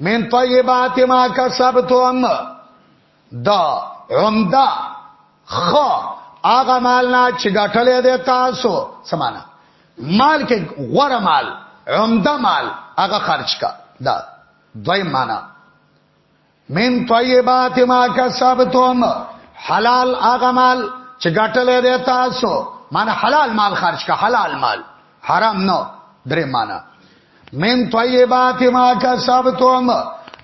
من طیبات ما کسبتم دا عمده خ هغه مال نه چې ګټلې ده تاسو سمانا مال کې غوړه مال عمده مال هغه خرج کا دا دوی معنا من طیبات ما کسبتم حلال هغه مال چې ګټلې ده تاسو معنی حلال مال خرج کا حلال مال حرام نه درې معنی من طیبات ما کسبتم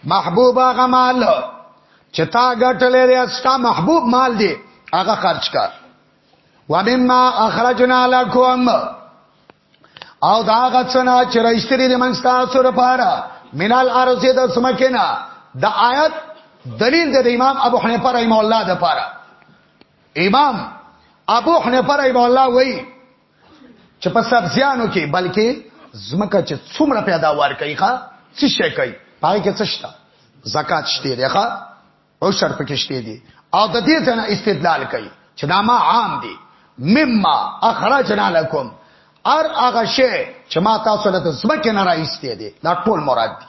محبوب هغه مال چې تا ګټلې دی ستا محبوب مال دی هغه خرج کا ومما اخرجنا لكم او دا غڅنا چې رښتري د من تاسو لپاره مینال ارزه د سمکینا د آیت دلیل د امام ابو حنیفه رحم الله د پاره امام ابو حنیفه رحم الله وای چې په سبزیانو کې بلکې زمکه چې څومره پیداوار کوي ښا څه شي کوي پای کې څه شته زکات شته دی ښا او شرط پکې شته دی او د دې څخه استدلال کوي چې دا ما عام دي مما اخرجنا لكم ار هغه شی چې ما تاسو له زمکه نه راایستې دي دا ټول مراد دي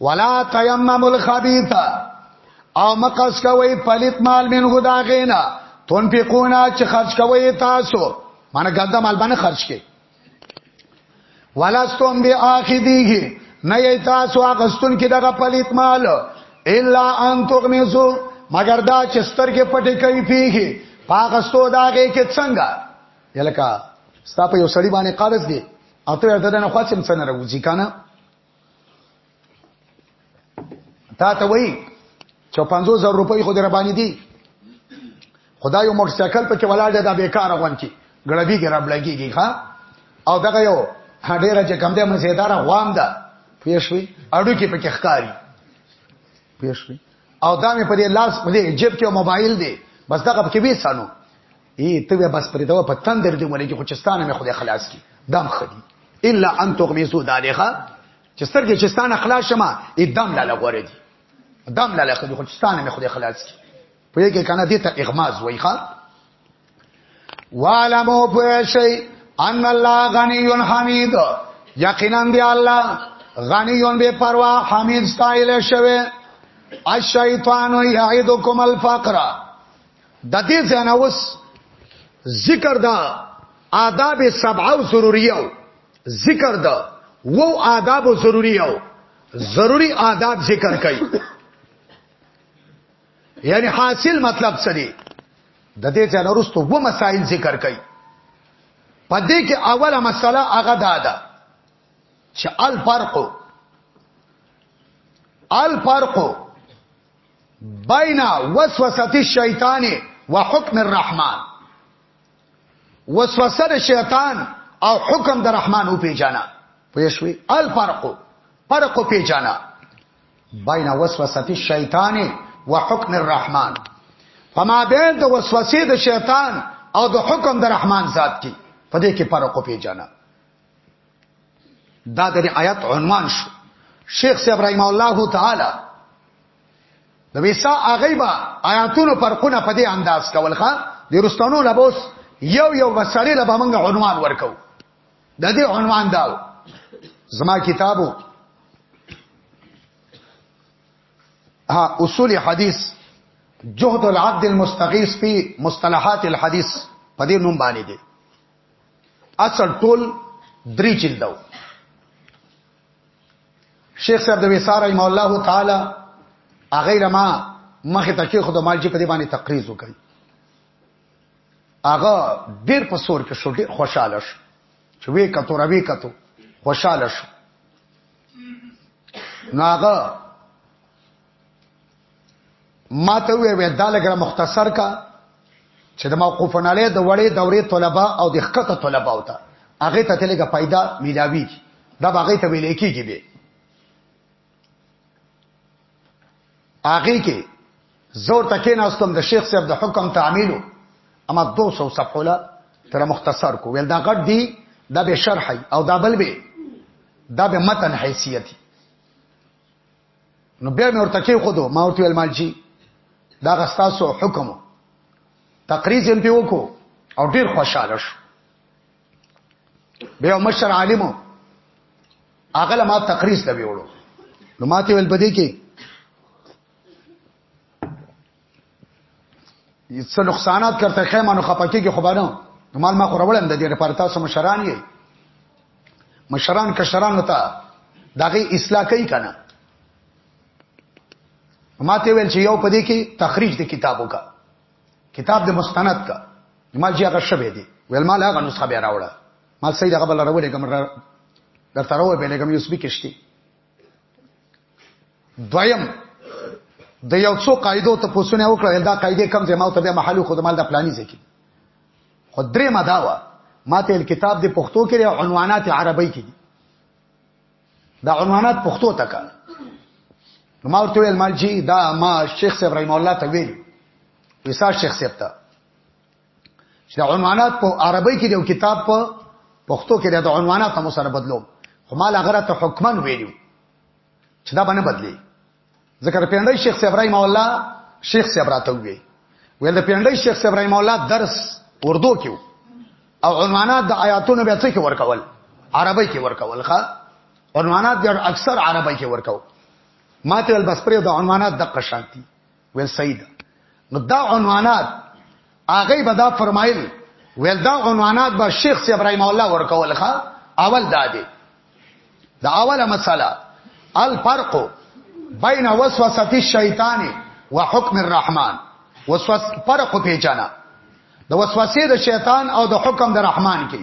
ولا تیمم الخبیث او مقص کوي پلیت مال من غدا غینا تنفقونا چې خرج کوي تاسو معنی ګنده مال باندې خرج کوي ولستم بی آخذیه نه تاسو اغستون کې دغه پلیت مال الا ان تغمزو مگر دا چې سترګې پټې کوي پیږي پاغستو داګه کې څنګه یلکا ستا په یو سړی باندې قرض دی اته ورته نه خاصم څنګه راوځي کنه تا ته وای چې 50000 روپۍ خو در باندې دي خدای یو موټر سایکل په کې ولاړ دی دا بیکار غون کې ګړبي کې رب لګيږي ها او دغه یو هډېره چې کم دی مزیدار غوام ده پیښوي اډو کې پکې ښکاری پیښوي او دا مې په دې لاس په دې جیب کې موبایل دی بس دغه پکې به سانو ای ته به بس پرې دا په تندر دی ولې چې خو چستانه مې خدای خلاص کی دم خدي الا ان تغمزو دالخه چې سترګې چستانه خلاص شمه ای دم لاله غوړې دي دم لاله خدي خو چستانه مې خدای خلاص کی په یوه کې کنه دې ته اغماز وای ښا والمو په شي ان الله غنی حمید یقینا دی الله غنی بے پروا حمید ستایل شوی الشیطان یعیدکم الفقر د دې ځناوس ذکر دا آداب سبعه او ضروریو ذکر دا وو آداب او ضروریو ضروری آداب ذکر کړي یعنی حاصل مطلب څه دی د دې ځنه ورستو و مسائل ذکر کړي په دې کې اوله مسله هغه دا ده چې الفرق الفرق بین وسوسه الشیطان وحکم الرحمن وسوسه د شیطان او حکم د رحمان او پیجانا پوښوي الفرق فرق پیجانا بین وسوسه الشیطان وحکم الرحمن فما بین د وسوسه د شیطان او د حکم د رحمان ذات کی په دې کې فرق پیجانا دا د آیات عنوان شو شیخ سی ابراهیم الله تعالی د ویسا اغیبا آیاتونو پر خونه په دې انداز کول ښا د رستانو لبوس یو یو وسړی لبا موږ عنوان ورکو د دې عنوان دا زما کتابو ها اصول حدیث جهد العبد المستغیث فی مصطلحات الحدیث په دې نوم باندې دي اصل ټول درې جلدو شیخ صاحب د وساره رحم الله تعالی هغه لما مخه تکي خود مال چې په دې باندې تقریز وکړي هغه ډیر په سور کې شو ډیر خوشاله شو چې وې کتو را وې کتو خوشاله شو ناغه ما ته وی وی دا لګره مختصر کا چې د موقوفن علی د وړې دورې طلبه او د خکته طلبه او ته هغه ته تلګه پیدا ملاوی دا هغه ته ویل کېږي به هغه کې زور تکې ناستم د شیخ صاحب د حکم تعمیلو اما 200 صفحه لا تر مختصر کو ویل دا غټ دی دا به شرح او دا بل به دا به متن حیثیت نو بیا مې ورته کې خودو ما ورته ویل مالجی دا غستاسو حکم تقریز هم پیو کو او ډیر خوشاله شو بیا مشر عالم هغه ما تقریز ته ویوړو نو ماته ویل پدې کې څه نقصانات کرته خیمه نو خپکی کې خبرو مال ما خوروړم د دې لپاره تاسو مشران یې مشران کشران وتا دغه اصلاح کوي کنه ما ته ویل چې یو پدې کې تخریج د کتابو کا کتاب د مستند کا ما چې هغه شبه دی ویل ما هغه نسخه به راوړه ما سید هغه بل راوړې کوم در تروه به لګم یوسبي کشتي دویم د یو څو قاعدو ته پوښتنه وکړه دا قاعده کم ځای ما ته به محل خود مال د پلاني ځکه خو درې مداوا ما ته کتاب د پښتو کې عنوانات عربی کې دي دا عنوانات پښتو ته کړه نو ما ورته ویل مال جی دا ما شیخ صاحب رحم الله ته ویل وسا شیخ صاحب ته چې عنوانات په عربی کې یو کتاب په پښتو کې د عنوانات هم سره بدلو خو مال هغه ته حکمن ویلو چې دا باندې بدلی ذکر پیندای شیخ ابراهیم مولا شیخ صاحب راته وی ویل د پیندای شیخ ابراهیم مولا درس اردو کې او عنوانات د آیاتونو به څه کې ورکول عربی کې ورکول ښا عنوانات د اکثر عربی کې ورکول ماته البسپری د عنوانات د قشانتی ویل سید نو دا عنوانات هغه به دا فرمایل ویل دا عنوانات به شیخ سی ابراهیم الله ورکول ښا اول دا دی دا اوله مسله الفرق بین وسوسه الشیطان وحکم الرحمن وسوس فرق پیچانا د وسوسې د شیطان او د حکم د رحمان کې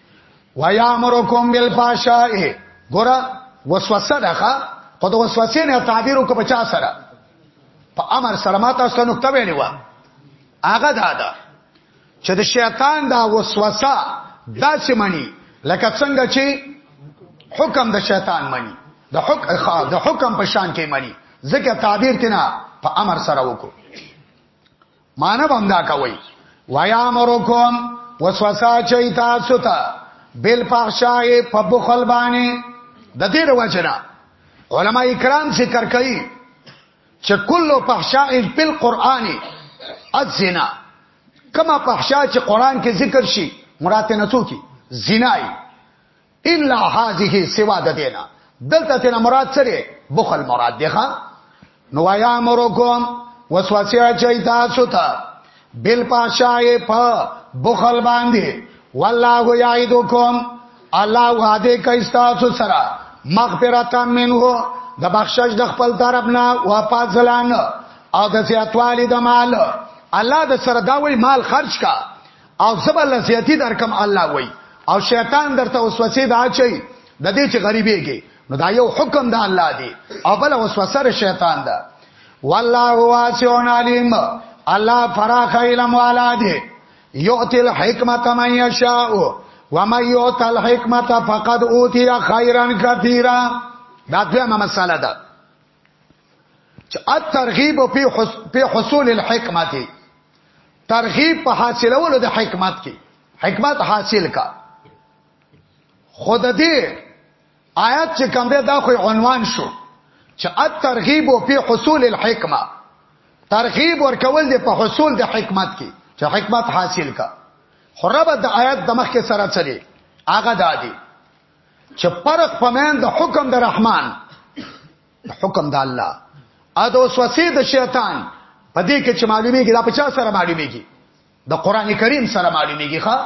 ويامركم بالفحشاء ګور وسوسه دغه خو د وسوسې نه تعبیر وکړه په چا سره په امر سره ما تاسو ته نقطه ویلې و هغه دا ده چې د شیطان دا وسوسه دا چې مني لکه څنګه چې حکم د شیطان مني د حکم د حکم په شان کې مني ځکه تعبیر تینا په امر سره وکړو معنی بم دا کوي ويا امرکم وسوسه چي تاسو ته بل پخشای په بخل باندې د دې وروچنا علما کرام ذکر کوي چې کله پخشای په قرآني الزنا کما پخشا چې قرآن کې ذکر شي مراد نه څوکي زنای الا هذه سوا د دینا دلته تینا مراد سره بخل مراد دی ښا نو یا مرکم وسوسه اچي تاسو ته بل پاشای په بخل باندې والله یعیدکم الله وعده کوي تاسو سره مغفرتا منه د بخشش د خپل طرف نه او پاتلان او د زیاتوالی د مال الله د سره دا وی مال خرج کا او زبر لزیاتی در کم الله وای او شیطان درته وسوسه دا چي د دې چې غریبېږي نو دا یو حکم د الله دی او بل وسوسه شیطان ده والله واسع علیم الله فراخ علم والا دی یؤتی الحکمت من یشاء ومن یؤت الحکمت فقد اوتی خیرا کثیرا دا دویمه مسله ده چې الترغیب په حصول الحکمت ترغیب په حاصلولو د حکمت کې حکمت حاصل کا خود دې آیات چې کوم ده دا خو عنوان شو چې الترغیب په حصول الحکمه ترغیب ورکول دې په حصول د حکمت کې چې حکمت حاصل کا خربت د آیات د مخ کې سره چلی هغه دادی چې فرق پمن د حکم د رحمان د حکم د الله ا د وسوسې د شیطان په دې کې چې معلومیږي دا په چا سره معلومیږي د قران کریم سره معلومیږي ښا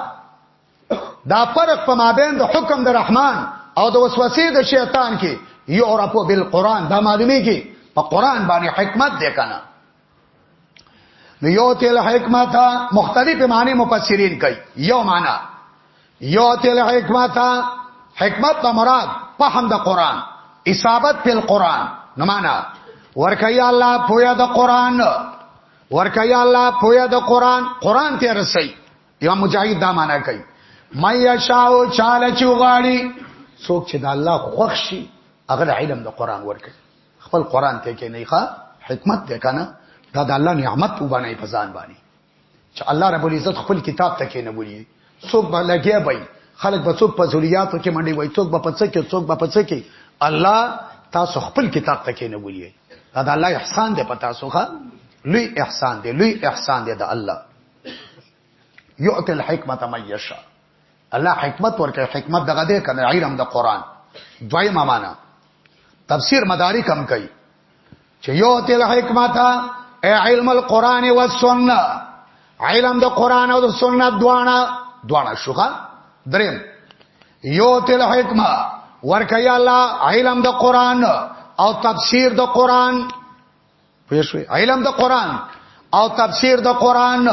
دا فرق په مابین د حکم د رحمان او د وسوسې د شیطان کې یو رپو بالقران دا معلومیږي په قران باندې حکمت دی کنه نو یو تل حکمت مختلف معنی مفسرین کوي یو معنا یو تل حکمت حکمت په مراد فهم د قران اصابت په قران نو معنا ورکای الله پویا د قران ورکای الله پویا د قران قران ته رسي امام مجاهد دا معنا کوي مې شاو چاله چوغاړي څوک چې د الله خوښ شي هغه علم د قران ورکړي خپل قران کې کې نه ښه حکمت ده کنه دا د الله نعمت وبنای په ځان باندې چې الله رب العزت خپل کتاب ته کې نه بولی څوک به لګیا وي خلک به څوک په ذریاتو کې منډي وي څوک به پڅ کې څوک به پڅ کې الله تاسو خپل کتاب ته کې نه بولی دا د الله احسان دی په تاسو ښا لوی احسان دی لوی احسان دی د الله یؤت الحکمت من یشاء الله حکمت ورکړي حکمت دغه دی کنه علم د قران دوی معنا تفسیر مدارک هم کوي چې یو تل حکمت علم القران والسنه علم د قران او د سنت دواړه دواړه شوخه دریم یو تل حکمت ورکړي الله علم د قران او تفسیر د قران پېښوي علم د قران او تفسیر د قران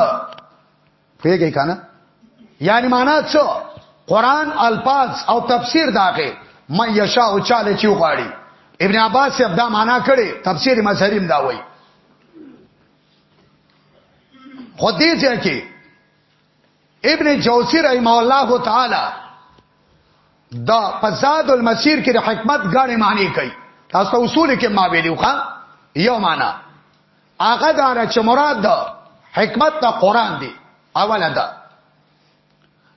پیږی کنه یعنی معنا څه قران الفاظ او تفسیر داغه مې یشا او چاله چی غواړي ابن عباس یې دا معنا کړي تفسیر مظهریم دا وایي خو دې ځکه کې ابن جوزی رحم الله تعالی دا فساد المسیر کې د حکمت غاړې معنی کوي تاسو اصول کې ما ویلو ښا یو معنا هغه دا نه چې مراد ده حکمت د قران دی اوله ده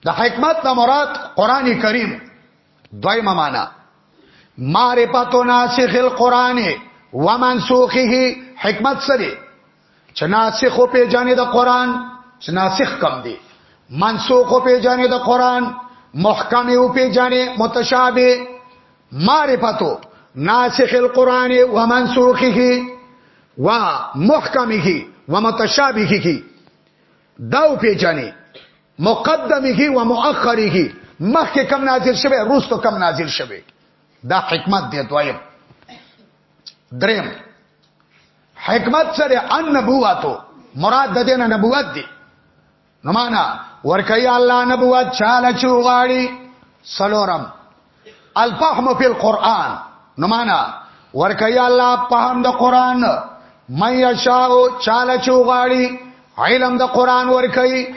د حکمت نه مراد قران کریم دویمه معنا معرفت ناسخ القران و منسوخه حکمت سره چې ناسخ او پیجانې د قران چې ناسخ کم دی منسوخ او پیجانې د قران محکم او پیجانې متشابه معرفتو ناسخ القرآن و منسوخه و محکمه و متشابهه داو پیچانی مقدمه و مؤخره مخکې کم نازل شوه روستو کم نازل شوه دا حکمت دی دوایم دریم حکمت سره ان نبواتو مراد د دینه نبوت دی نو معنا ورکي الله نبوت چاله چوغاړي سلورم الفهم فی القرآن نو معنا ورکي الله فهم د قرآن مې یشاو چاله چوغاړي علم د قرآن ورکي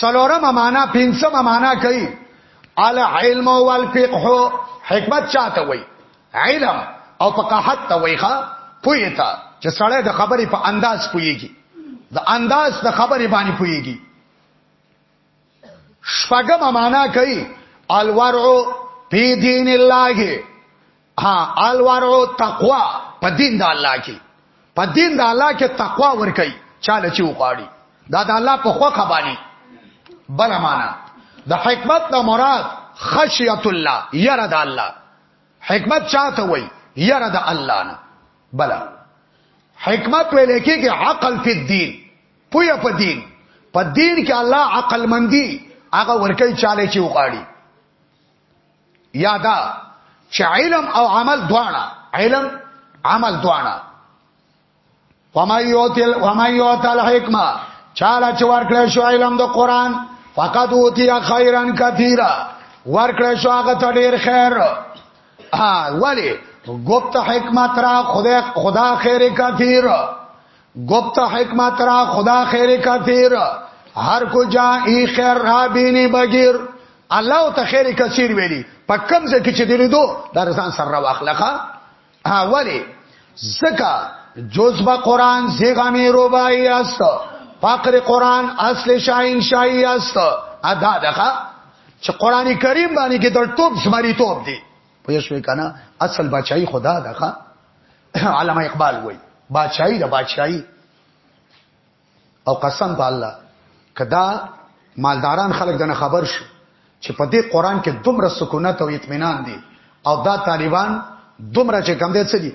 سلورم معنا پنځم معنا کوي ال علم والفقه حکمت چاته وي علم او فقاحت ته وایخه پوی ته چې سړی د خبرې په انداز پویږي د انداز د خبرې باندې پویږي شپږم معنا کوي الورع فی دین الله ها الورع تقوا په دین د الله کې په دین د الله کې تقوا ور کوي چاله چې وقاړي دا د الله په خو خبانی بل معنا د حکمت نه مراد خشیت الله یره د الله حکمت چاته وای یره د الله نه بلا حکمت ویل کېږي عقل په دین پویا په دین په دین کې الله عقل مندي هغه ورکه چاله چې وغاړي یادا چې علم او عمل دواړه علم عمل دواړه ومایوتل ومایوتل حکمه چاله چې ورکړې شو علم د قران فقط اوتی خیرا کثیرا ورکړې شو هغه ته ډیر خیر ها ولی گفت حکمت را خدا خدا خیر کثیر گفت حکمت را خدا خیر کثیر هر کو جا ای خیر را بینی بغیر الله ته خیر کثیر ویلی په کم ځکه چې دې دو درسان سره واخلخه ها ولی زکا جز با قرآن زیغامی روبائی است فقر قرآن اصل شاین شایی است ادا دخوا چې قرآنی کریم بانی که در توب زماری توب دی پویشوی کنا اصل بچائی خدا دخوا علامه اقبال وی بادشاہی د بادشاہی او قسم په الله کدا مالداران خلک دنه خبر شو چې په دې قران کې دومره سکونت او اطمینان دي او دا طالبان دومره چې کم دي څه دي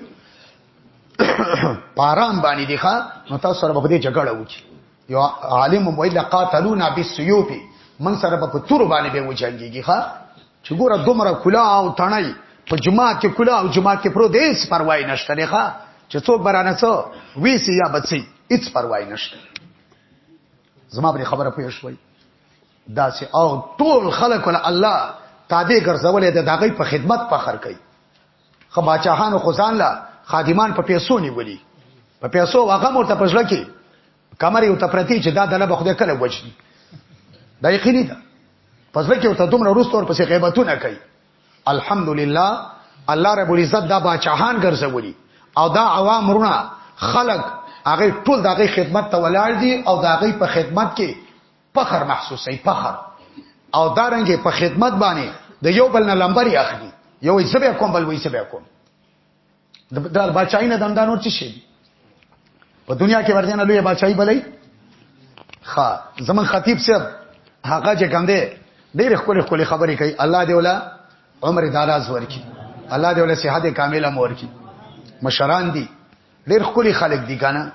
پارام باندې دي ښا نو تاسو سره په دې جګړه وکړي یو عالم ویل قاتلونا بالسيوف من سره په تور باندې به وجنګيږي ښا چې ګوره دومره کلا او تڼای په جماعت کې کلا او جماعت کې پرو دې هیڅ پروا نه شته لري چې څوک برانه څو ویسی یا بچي هیڅ پروا نه شته زما پر خبره پوه شوي دا سه او ټول خلق ول الله تابع ګرځولې د داغي په خدمت په خر کوي خباچاهان خو ځان لا خادمان په پیسو نیولي په پیسو هغه مرته پښل کې کمر یو تپرتی چې دا دله به خدای کله وجني دا یقیني ده پس لکه یو ته دومره وروسته ور پسې غیبتونه کوي الحمدلله الله رب العزت دا باچاهان ګرځولي او دا عوام رونه خلق هغه ټول دغه خدمت ته ولاړ دي او دغه په خدمت کې فخر محسوسي فخر او دارنګه په خدمت باندې د یو بل نه لمبري اخلي یو یې سبه کوم بل وې سبه کوم د دال بچای نه دنده نور څه شي په دنیا کې ورته نه لوی بچای بلې خا زمون خطیب صاحب هغه چې کنده ډېر خپل خپل خبرې کوي الله دې ولا عمر داراز ورکی الله دې ولا صحت کامله مور کی مشران دي ډېر خپل خلک دي کنه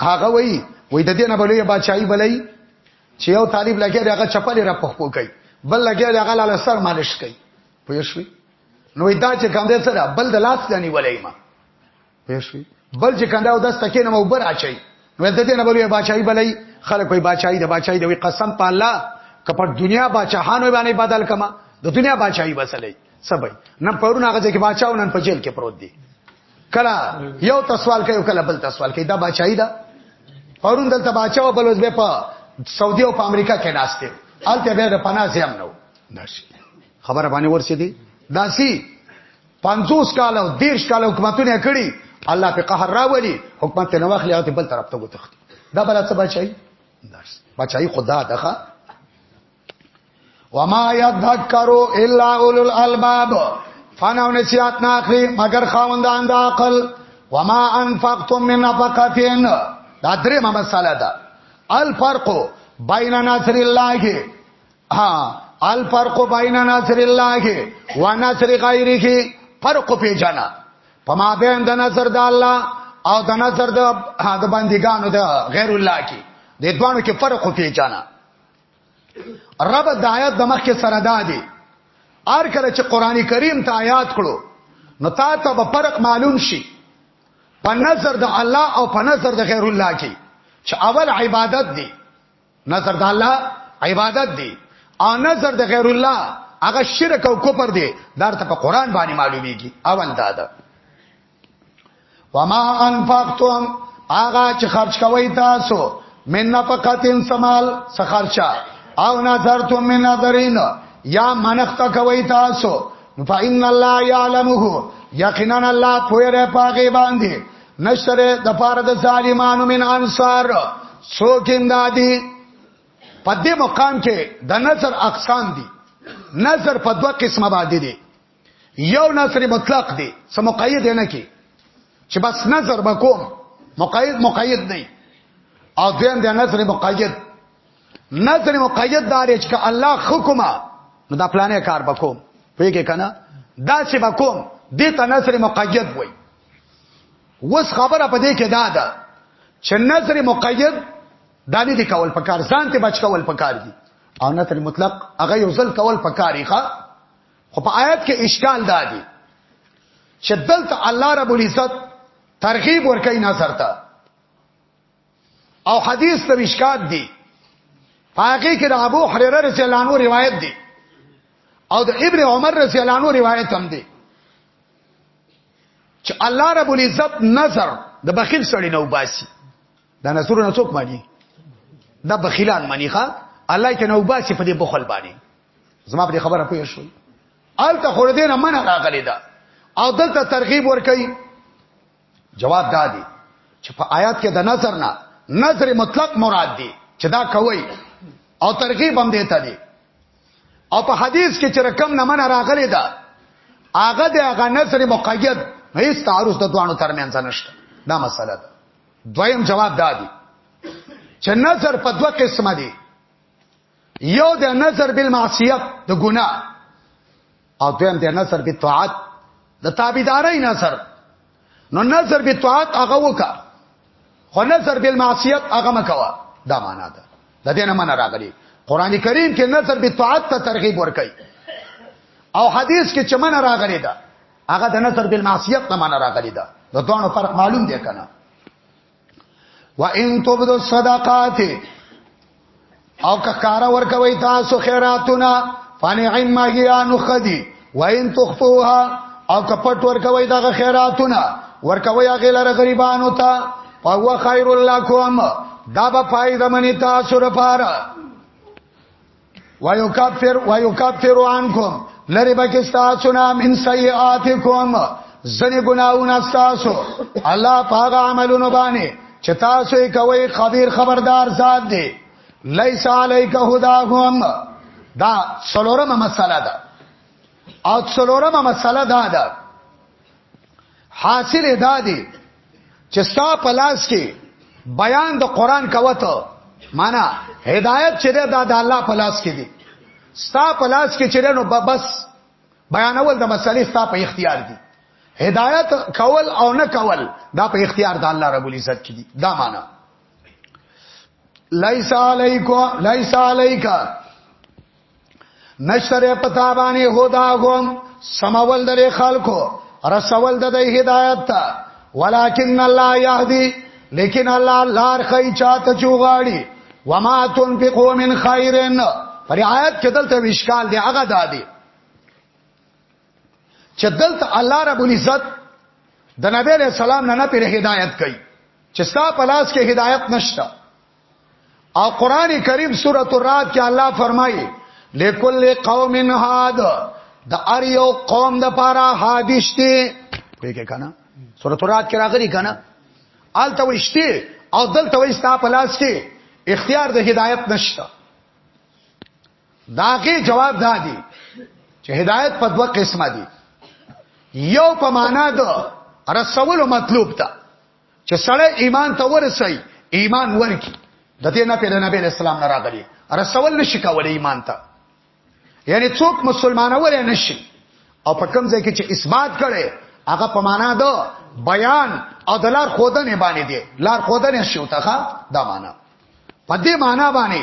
هغه وای وای د دې نه بلې بچای بلې چې یو طالب لګي هغه چپلې را پخپو کوي بل لګي هغه لاله سر مالش کوي پوه شئ نو دا چې کوم دې سره بل د لاس غنی ولې ما پېښې بل چې کنده او د سکه نه مبر اچي نو د دې نه بلوي بچای بلای خلک کوئی بچای د بچای د قسم په الله کپر دنیا بچهانو باندې بدل کما د دنیا بچای بسلې سبي نن پرون هغه چې بچاو نن په جیل کې پروت دی کله یو تسوال کوي کله بل تسوال کوي دا بچای دا پرون دلته بچاو بلوز به په سعودي او په امریکا کې ناشته الته به د پناه زیام نو ناشي خبره باندې ورسېدي داسي 50 کال او 10 کال حکومتونه کړی الله په قهر راولي حکومت ته نوخلی او بل طرف ته وتختی دا بل څه بچای درس بچای خدا دغه وما يذكروا الا اولو الالباب فانا ونسيات ناخري مگر خاوندان د عقل وما انفقتم من نفقتين دا درې مساله ده الفرق بین نصر الله ها الفرق بین نصر الله و نصر غیره فرق پیجنا پما بین د نصر د الله او د نصر د د بندګانو د غیر الله کې د دوانو کې فرق پیجنا رب د آیات د مخ کې سره دادي ار کله چې قران کریم ته آیات کړو نو تا ته به فرق معلوم شي په نظر د الله او په نظر د غیر الله کې چې اول عبادت دی نظر د الله عبادت دی او نظر د غیر الله هغه شرک او کفر دی دا ته په قران باندې معلومیږي اول دا ده وما انفقتم هغه چې خرج کوي تاسو من نفقتین سمال سخرچا او نظرتم من نظرین یا منخت کوي تاسو فإن الله يعلمه یقینا الله پوهه پاګې باندې نشتره د پاره د ظالمانو من انصار څوک امدادي په دې مقام کې د نظر اقسام دي نظر په دوه قسمه باندې دي یو نظر مطلق دی سم مقید نه کی چې بس نظر وکوم مقید مقید نه او دیم د نظر مقید نظر مقید دار چې الله حکمه نو دا پلانې کار وکوم پیګه کنه دا چې وکوم دې ته نظر مقید وای وس خبره په دې کې دا ده چې نظر مقید دانی دی کول پکار ځان ته بچ کول پکار دي او نظر مطلق هغه یو ځل کول پکاري ښا خو په آیات کې اشکال دا دی چې دلته الله رب العزت ترغیب ورکړي نظر ته او حدیث د مشکات دی پاکی کې د ابو هريره رضی الله عنه روایت دی او د ابن عمر رضی الله عنه روایت هم دی چې الله رب العزت نظر د بخیل سړی نو باسي دا نظر نه څوک مانی دا بخیلان مانی ښا الله کې نو باسي په دې بخل باندې زما په خبره پوه شو آلته خور دینه من راغلی دا او دلته ترغیب ور کوي جواب دادی چې په آیات کې د نظر نه نظر مطلق مراد دی چې دا کوي او ترغیب هم دیته دی او په حدیث کې چې رقم نه من راغلی دا هغه د هغه نظر مقید هیڅ تعارض د دوانو ترمنځ نشته دا مسله ده دویم جواب دادی چې نظر په دوه قسمه دی یو د نظر بالمعصیت د ګناه او دویم د نصر په طاعت د تابعداري نصر نو نصر په طاعت هغه وکا خو نصر په معصیت هغه مکوا دا معنا ده د دې نه من راغلی قران کریم کې نصر په طاعت ته ترغیب ورکړي او حدیث کې چې من راغلی ده هغه د نصر په معصیت نه من راغلی ده د دوه فرق معلوم دی کنه وان تبدو الصدقات او ککارا ورکوي تاسو خیراتونه فنعم هي نخدي وان تخفوها او کپټ ورکوي دغه خیراتونه ورکوي هغه لره غریبانو ته فهو خیر لکم دا به فائدہ منی تاسو لپاره ويكفر ويكفر عنكم لری بکی تاسو نه من سیئاتکم زنی گناہونا ستاسو الله پاک عملونو باندې چې تاسو یې کوي خبير خبردار ذات دی لیس علیک هداهم دا څلورمه مسله ده او څلورمه مسله دا ده حاصل ادا دی چې ستا په لاس کې بیان د قران کوته معنا هدایت چې دا د الله په لاس کې دی ستا په لاس کې چې نو بس بیانول د مسلې ستا په اختیار دی هدایت کول او نه کول دا په اختیار د الله رب العزت کې دی دا معنا لیس علیکو لیس علیکا نشتره پتا باندې هدا هم سمول د خلکو رسول د هدایت ته ولکن الله يهدي لیکن الله لار خی چاته چوغاړي وما تنفقوا من خيرن پر آیات کې دلته وشکال دی هغه دادی چې دلته الله رب العزت د نبی له سلام نه نه پر هدایت کوي چې ستا پلاس کې هدایت نشته او قران کریم سورۃ الرعد کې الله فرمایي لکل قوم هاد د ار یو قوم د پاره حادثه ویګه کنه سورۃ الرعد کې راغلي کنه آلته وشته او دلته وستا په لاس کې اختیار د هدایت نشته داګه جواب دادی چې هدایت په دوه قسمه دي یو په معنا د رسول مطلوب ته چې سړی ایمان ته ورسي ایمان ورکی د دې نه پیدا نبی اسلام نه راغلی رسول نشي کولای ایمان ته یعنی څوک مسلمانول نشي او په کوم ځای کې چې اثبات کړي هغه په معنا ده بیان او د لار خودنې باندې دی لار خودنې شو ته دا معنا په دې معنا باندې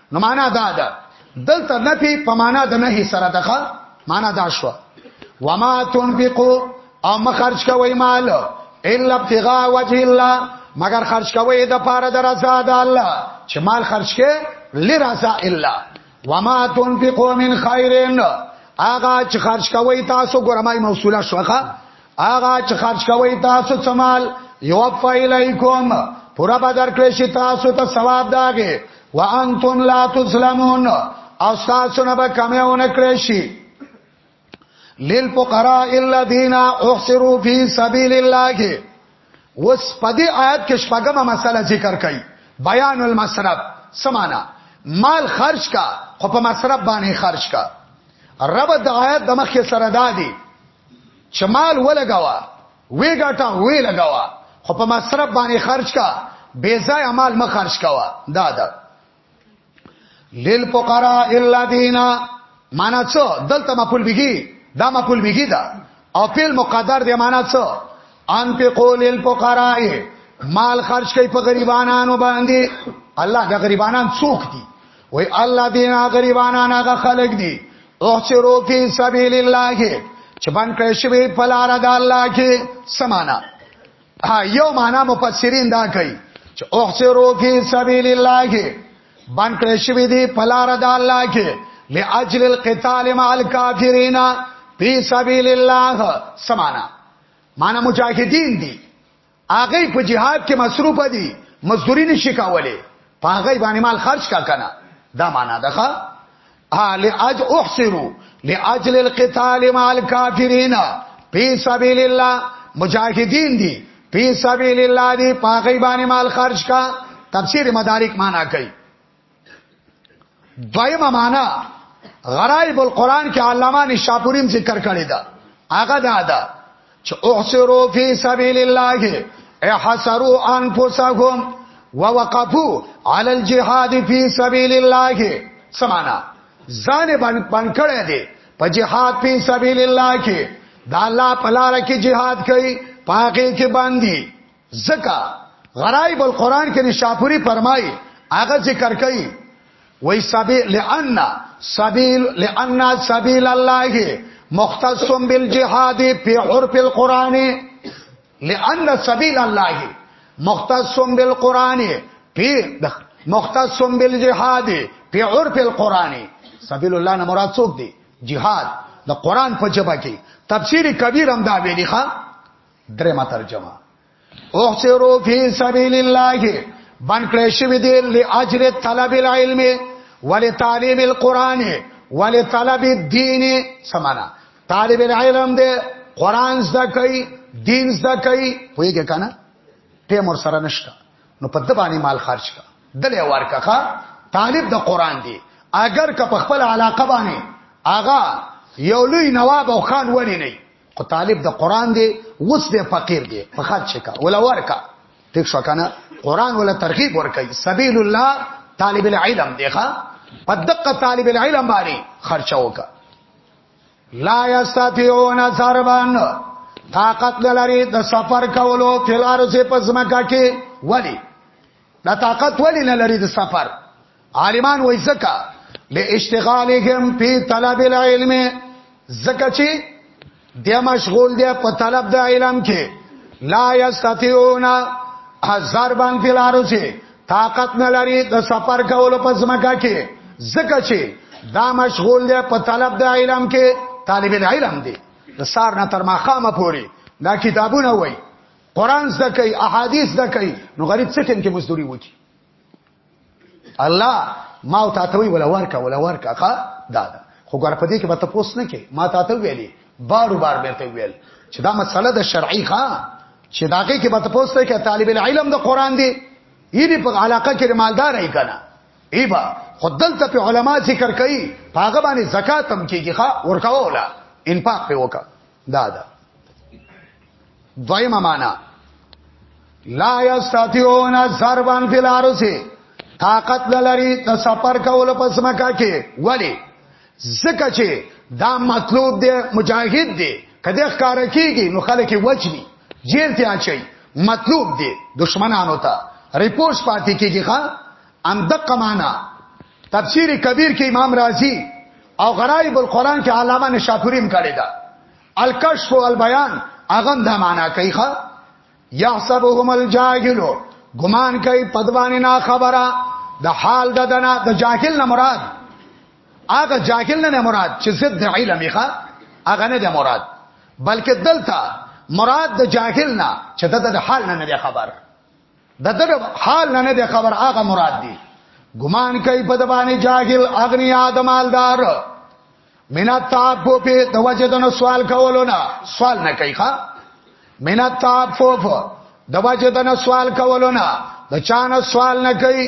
نو معنا دا ده دلته نفي په معنا د نهي سره دغه معنا دا شو وما تنفقوا او مخرج کوي مال الا ابتغاء وجه الله مگر خرج کوي د پاره د رضا د الله چې مال خرج کې لرضا الله وما تنفقوا من خير اغا چې خرج کوي تاسو ګرمای موصوله شوخه هغه چې خرج کوي تاسو سمال یوفا الیکم پورا بدر کړی شي تاسو ته ثواب داګه وانتم لا تسلمون او تاسو نه به کمی ونه کړی شي للفقراء الذين احصروا في سبيل الله وس پدې آیت کې شپږمه مسله ذکر کړي بیان المصرف سمانا مال خرج کا خو په مصرف باندې خرج کا رب د آیت د مخ سره دادی چې مال ولګوا وی ګټه وی لګوا خو په مصرف باندې خرج کا بے ځای مال م خرج کوا دا دا للفقراء الذين معنا څه دلته مفعول به دا مفعول به دا او فعل مقدر دی معنا څه ان په قول الفقراء مال خرج کوي په غریبانو باندې الله د غریبانان څوک دي وای الله دې نه غریبانان هغه خلق دي او چې رو فی سبیل الله چې باندې کړی شوی په لار د الله کې سمانا یو معنا مفسرین دا کوي چې او چې رو فی سبیل الله باندې کړی شوی دی په لار د الله کې لاجل القتال مع الكافرین فی سبیل الله سمانا معنا مجاهدین دي هغه په جهاد کې مصروف دي مزدوري نشي کولای په هغه باندې مال خرج کا کنه دا معنا ده ښا اهل اج احصروا لاجل القتال مع الكافرين فی سبیل الله مجاهدین دي فی سبیل الله دي په هغه باندې مال خرج کا تفسیر مدارک معنا کوي دویمه معنا غرائب القرآن کې علامه نشاپوریم ذکر کړی دا هغه دا ده چې احصروا فی سبیل الله احصروا انفسکم ووقفوا علی الجهاد فی سبیل الله سمانا ځان باندې کړی دی په جهاد فی سبیل الله کې دا الله پلار کې جهاد کوي پاګه کې باندې زکا غرائب القرآن کې نشاپوری فرمایي هغه ذکر کوي وای سبیل لئن سبیل لئن سبیل الله مختص بالجهاد فی عرف القرآن لئن سبیل الله مختص بالقرآن فی مختص بالجهاد فی عرف القرآن سبیل الله نه مراد څوک دی جهاد د قرآن په جبه کې تفسیر کبیر هم دا ویلی ښا درېمه ترجمه احصرو فی سبیل الله بنکړې شوی دی لاجر طلب العلم ولتعلیم القرآن ولطلب الدین سمانا طالب العلم دی قرآن زده کوي دین زده کوي پوهیږي کنه ټیم ور سره نشته نو په د باندې مال خرج کا دلې ورکه طالب د قرآن دی اگر که په خپل علاقه باندې آغا یو لوی نواب او خان ونی نه خو طالب د قران دی اوس د فقیر دی په خاط شکا ولا ورکا ټیک شو کنه قران ولا ترغیب ورکای سبیل الله طالب العلم دی ښا په دقه طالب العلم باندې خرچه وکا لا یستطيعون ضربان طاقت لري د سفر کولو فلارسه پزماکه کې ولی دا طاقت ولی نه لري د سفر عالمان وای زکا لاشتغالهم فی طلب العلم زکا چې د مشغول دی په طلب د علم کې لا یستطيعون هزار بان فی الارض طاقت نه لري د سفر کولو په ځمکه کې زکه چې دا مشغول دی په طلب د علم کې طالب العلم دی د سار نه تر ماخامه پوري دا کتابونه وای قران زده کوي احادیث زده کوي نو غریب څه ټیم کې مزدوري وکي الله ما او تاسو وی ولا ورکا ولا ورکا کا دا دا خو ګر پدې کې به تاسو نه کې ما تاسو ویلي بار بار مرته ویل چې دا مسله د شرعي ښا چې داګه کې به تاسو کې طالب العلم د قران دی یی په علاقه کې مالدار ای کنه ایبا خدل ته علماء ذکر کوي پاګه باندې زکات هم کیږي ښا ورکاوه ولا انفاق په وکړه دا ده دویمه معنا لا یستاتیون ضربان فی الارض طاقت لري د سفر کول پس مکه کې ولی زکه چې دا مطلوب دی مجاهد دی کده ښکار کیږي نو خلک وچني جیل ته اچي مطلوب دی دشمنانو ته ریپورټ پاتې کیږي ښا اندقه معنا تفسیر کبیر کې امام رازی او غرائب القرآن کې علامه نشاپوری هم کړی دا الکشف والبیان اغم دا معنا کوي ښا یحسبهم الجاهل ګمان کوي پدوانه نه خبره د حال د دنا د جاهل نه مراد هغه جاهل نه مراد چې ضد علم یې ښا هغه نه د مراد بلکې دلته مراد د جاهل نه چې د حال نه نه خبر د دغه حال نه نه خبر هغه مراد دی ګمان کوي په دبانې جاهل اغنی ادمالدار مینا تاب په په د وجه د سوال کولو نه سوال نه کوي ښا مینا تاب په په د وجه د سوال کولو نه د چانه سوال نه کوي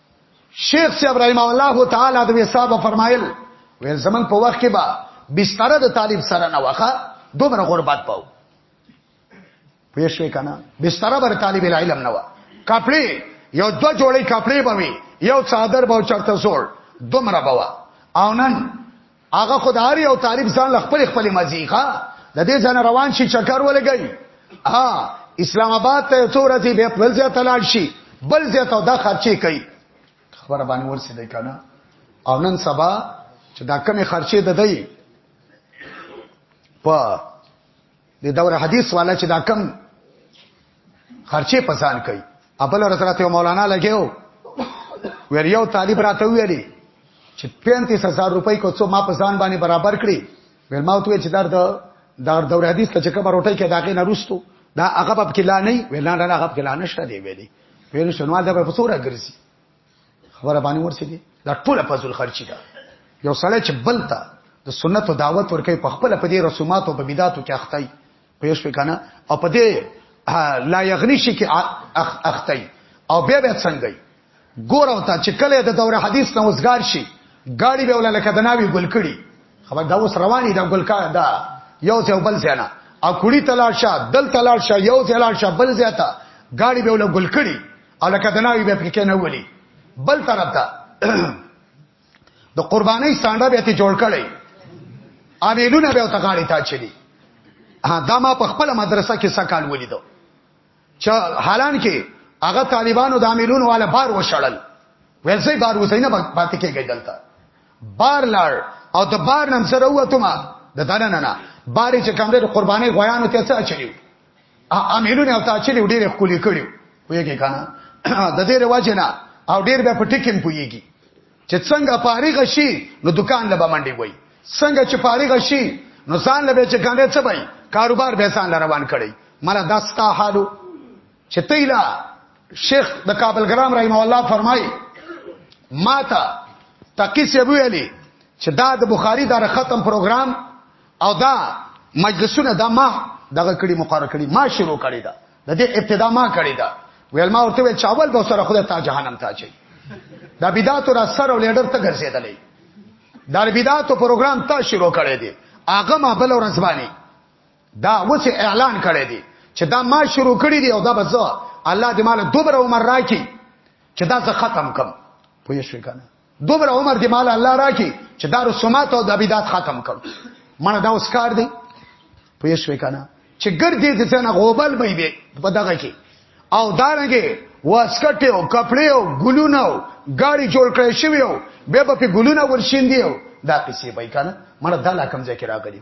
شیخ صاحب رحم الله تعالی د وسابه فرمایل ویل زمنګ په وخت کې با بستر د طالب سره نه وخه دومره غربت پاو پوه شوې کنه بستر بر طالب العلم نه و کپڑے یو دو جوړې کپڑے بوي یو څادر به چرته زور دومره بوا او نن هغه خو د هر یو طالب ځان له خپل خپل مزي ښه د دې ځان روان شي چکر ولګي ها اسلام آباد ته تور دي به خپل ځای تلاړ شي بل ځای ته دا خرچي کوي خبره باندې ورسې دی کنه او نن سبا چې دا کمی خرچي د دی په د دور حدیث والا چې دا کم خرچه پسان کوي خپل راتراته مولانا لګیو ویل یو طالب راته ویلی چې 35000 روپۍ کو څو ما په ځان باندې برابر کړی ویل ما ته چې در د دار دور حدیث ته چې کوم روټۍ کې داګه نه روستو دا هغه په کې لا نه ویل نه هغه په کې لا نشته دی ویلی ویل شنوال دا په سوره ګرځي خبره باندې ورسېږي دا ټول فضل خرچي ده یو سړی چې بل ته د سنت او دعوت ورکې په خپل په دې رسومات او په بدعاتو کې اخته پېښ وکنه او په دې لا یغنی شي کې اخته او بیا به څنګه ګور او تا چې کله د دوره حدیث نه وزګار شي گاڑی به ولا لکه دناوی ګل کړي خبر دا اوس رواني دا ګل کا دا یو څه بل ځنه او کړي تلاشه دل تلاشه یو ځلاشه بل ځاته گاڑی به ولا ګل کړي الکه دناوی به پکې نه ولي بل طرف ته د قرباني سانډه به ته جوړ کړي انیلونه به تغاړي تا چلی دا ما په خپل مدرسه کې سکال ولیدو چې حالان کې هغه طالبانو د امیلون والا بار وشړل ولسې بار وسینه پاتې کېږي دلته بار لار او د بار نن سره وته ما د دانه نه نه بارې چې کمره قرباني غویانو ته څه اچلیو امینونه او تاچلی ډېر خولي کړي ویږي کنه د دې رواج نه او ډېر به پټیکم پويږي چې څنګه فارغ شي نو دکان لبا منډي وای څنګه چې فارغ شي نو ځان لبه چې ګاندې څه وای کاروبار به ځان روان کړي مله داستا حالو چې تیلا شیخ د کابل ګرام رحم الله فرمای ماته تقی سی ابو علی چې دا د بخاری دا ختم پروګرام او دا مجلسونه دا ما دغه کړي مقرر کړي ما شروع کړي دا د دې ابتدا ما کړي دا ویل ما ورته ویل چاول به سره خدای ته جهنم ته چي دا بدعت را سره لیډر ته ګرځیدلې دا بدعت پروګرام ته شروع کړي دي هغه ما بل ورځ باندې دا اوس اعلان کړي دي چې دا ما شروع کړي دي او دا بس الله دې مال دوبره عمر راکړي چې دا زه ختم کم پوه شو کنه دومره عمر دی مال الله راکی چې دا رسومات او د بدعت ختم کړ مړه دا اوس کار دی پوه شوې کنه چې ګرځي د څنګه غوبل به وي په دغه کې او دارنګي واسکټ او کپڑے او ګلونه او گاڑی جوړ کړی شوی او به په ګلونه ورشیندي او دا قصې به کنه مړه دلا کمزې کې راغلی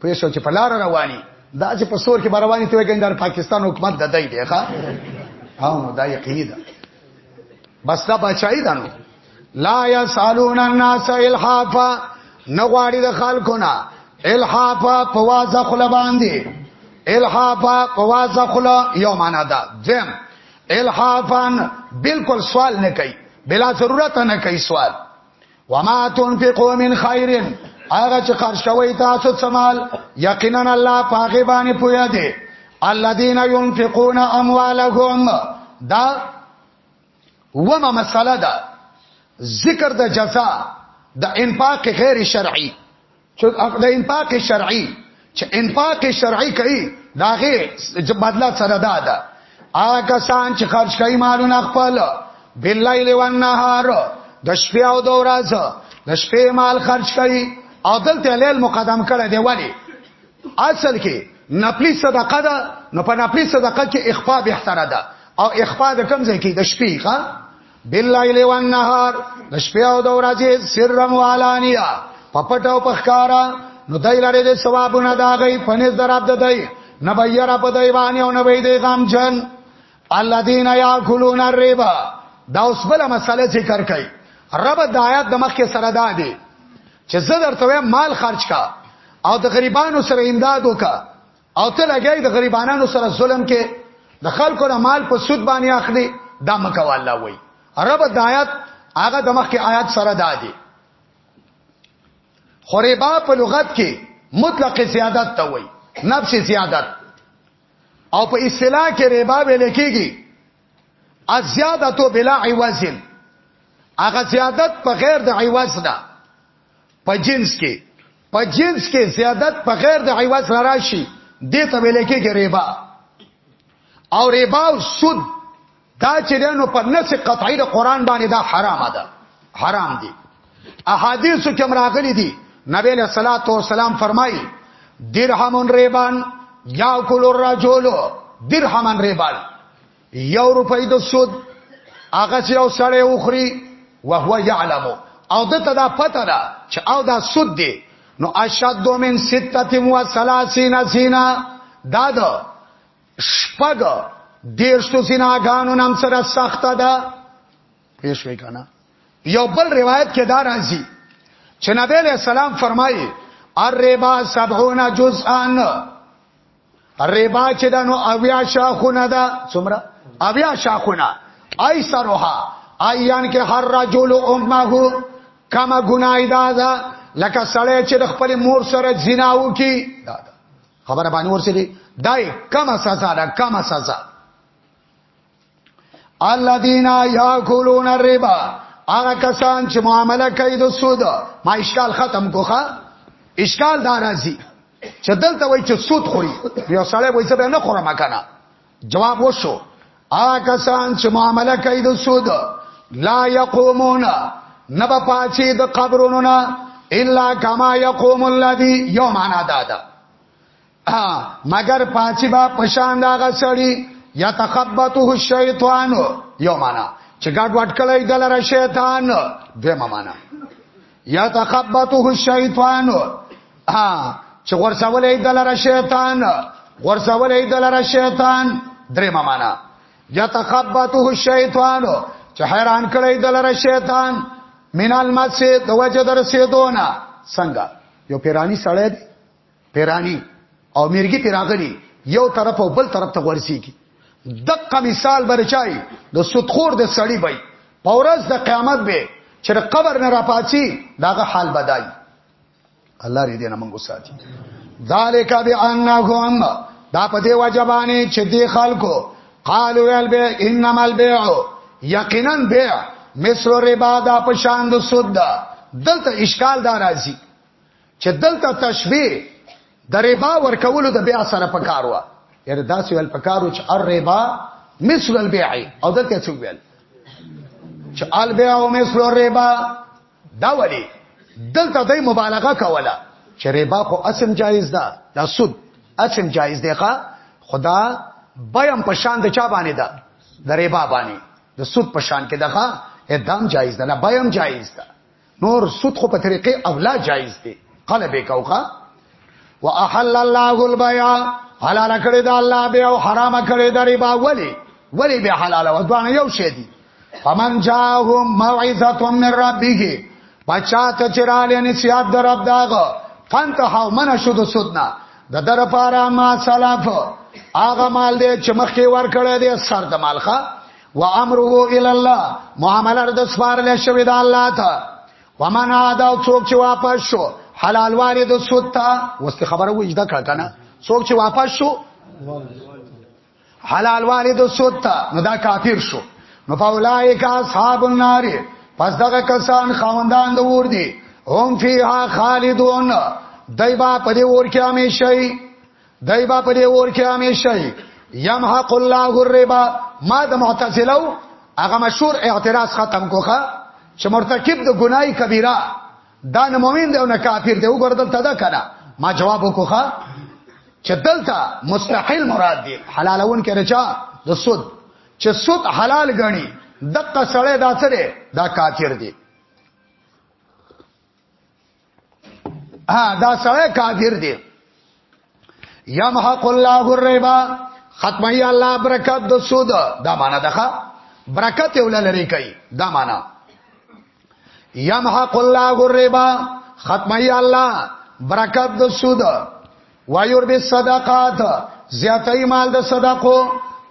پوه شو چې په لار رواني دا چې په سور کې رواني ته وګندار پاکستان حکومت د دای دی ښا او نو دا یقیني ده بس دا بچای ده نو لا یسالون الناس الحافا نغواړي د خلکو نه الحافا په وازه خله باندې الحافا په وازه خله یو معنا ده جم الحافان بالکل سوال نه کوي بلا ضرورت نه کوي سوال وما تنفقوا من خير هغه چې خرج کوي تاسو سمال یقینا الله پاګې باندې پویا دی الذين ينفقون اموالهم دا وما مساله ده ذکر د جزاء د انفاق غیر شرعي چې د انفاق شرعي چې انفاق شرعي کوي داغه بدلا سره ده دا هغه کسان چې خرج کوي مالونه خپل بالليل والنهار د شپې او د ورځ د شپې مال خرج کوي او دلته لیل مقدم کړی دی ولی اصل کې نپلی صدقه ده نو په نپلی صدقه کې اخفاء بهتره ده او اخفاء د کم ځای کې د شپې ښا باللیل والنهار د شپې او د ورځې سرم والانیا په پټو په ښکارا نو دای لري د ثوابونه دا غي پنځ دراب د دای نه بیر په دای باندې او نه وې د غم جن الذين ياكلون الربا دا اوس بل مسله ذکر کړي رب د آیات د مخکې سره دا دی چې زه درته مال خرج کا او د غریبانو سره امداد وکا او ته لګیای د غریبانو سره ظلم کې د خلکو نه مال په سود باندې اخلي دا مکو الله وای رب د آیات هغه د مخکې آیات سره دادي خریبا په لغت کې مطلق زیادت ته وای نفس زیادت او په اصطلاح کې ربا ویل کېږي ازیادتو بلا عوض هغه زیادت په غیر د عوض نه په جنس کې په جنس کې زیادت په غیر د عوض راشي د ته ویل کېږي ربا او ربا او سود دا چې دنو په نس قطعی د قران باندې دا حرام ده حرام دي احادیثو کې مراغلي دي نبی له صلوات و سلام فرمایي درهم ربان یاکل الرجل درهم ربان یو روپۍ د سود هغه چې یو سړی وخوري وهو يعلم او دته دا پته ده چې او دا سود دی نو اشد من سته و سلاسین سینا دا د شپګ دیرشتو سیناګانو نام سره سخته ده پیش وی کنه یو بل روایت کې دا راځي چې نبی له سلام فرمایي الربا 70 جزءا ربا چې دنو اویا شاخونه ده څومره اویا شاخونه ای سروها ایان کې هر رجل امه کما ګنای دا ده لکه سړی چې د خپل مور سره زناو کی دا ده خبره باندې ورسېږي دای کما سزا ده کما سزا الذين ياكلون الربا هغه کسان چې معامله کوي د سود ما اشکال ختم کوخه اشکال دا راځي چې دلته وای چې سود خوري یو سړی وای چې نه خورم کنه جواب وشو هغه کسان چې معامله کوي د سود لا يقومون نبا پاتې د قبرونو نه الا کما يقوم الذي يوم انا دادا مگر پاتې با پشان داغه سړی یتخبطه الشیطان یو معنا چې ګډ وډ کړی دلر شیطان دویمه معنا یتخبطه الشیطان ها چې ورسولې دلر شیطان ورسولې دلر شیطان دریمه معنا یتخبطه الشیطان چې حیران کړی دلر شیطان مینال مات سه د وجه در سه دونه څنګه یو پیرانی سړی پیرانی او میرګی پیراغلی یو طرف او بل طرف ته ورسیږي دغه مثال برچای د سودخور د سړی بای پورز د قیامت به چې د قبر نه راپاڅي داغه حال بدای الله دې نه منغو ساتي ذالک بانهم دا په دی وجبانی چې دی خلکو قالو البیع انما البیع یقینا بیع مثل ربا دا په شان د سود دا دلته اشکال دا راځي چې دلته تشبیه د ربا ورکولو د بیا سره پکار و یره دا سوال پکارو چې الربا مثل البيع او دلته څه ویل چې البيع او مثل الربا دا ولی دلته د مبالغه کوله چې ربا خو اسم جایز ده دا سود اسم جایز دی ښا خدا بیم په شان د چا باندې ده د ربا باندې د سود په شان کې ده ښا ادم جایز ده نه بیم جایز ده نور سود خو په طریقې اولا جایز دی قال به کوخه واحل الله البيع حلال کړی دا الله به او حرام کړی دا ربا ولی ولی به حلال او دوانه یو شی دی فمن جاءهم موعظه من ربه پچا ته چرال یعنی سیاد در رب داغه فانت هاو من شود سودنا د در پارا ما سلاف هغه مال دې چې مخکې ور کړی دی سر د مالخه و امره الی الله معامله د سپارل شوی د الله ته ومن ادا څوک چې واپس شو حلال وارد سوتا وست خبره وجدا کړه کنه څوک چې واپس شو حلال وارد سوتا نو دا کافر شو نو فاولائک اصحاب النار پس دغه کسان خوندان د ور دي هم فیها خالدون دایبا په دې ور کې همیشئ دای با په دې اور کې همیشه یمحق الله الربا ما د معتزله هغه مشهور اعتراض ختم کوخه چې مرتکب د ګناي کبیره دا نه مؤمن دی او نه کافر دی وګوردل تدا کړه ما جواب وکوخه چې دلته مستحیل مراد دی حلالون کې رچا د سود چې سود حلال غني دغه سړی دا سره دا کافر دی ها دا سړی کافر دی یمحق الله الربا ختمي الله برکت د سود دا معنا ده برکت یې ولري کوي دا معنا یمحق الله الربا ختمي الله برکت د سود وایور به صدقات زیاتای مال د صدقو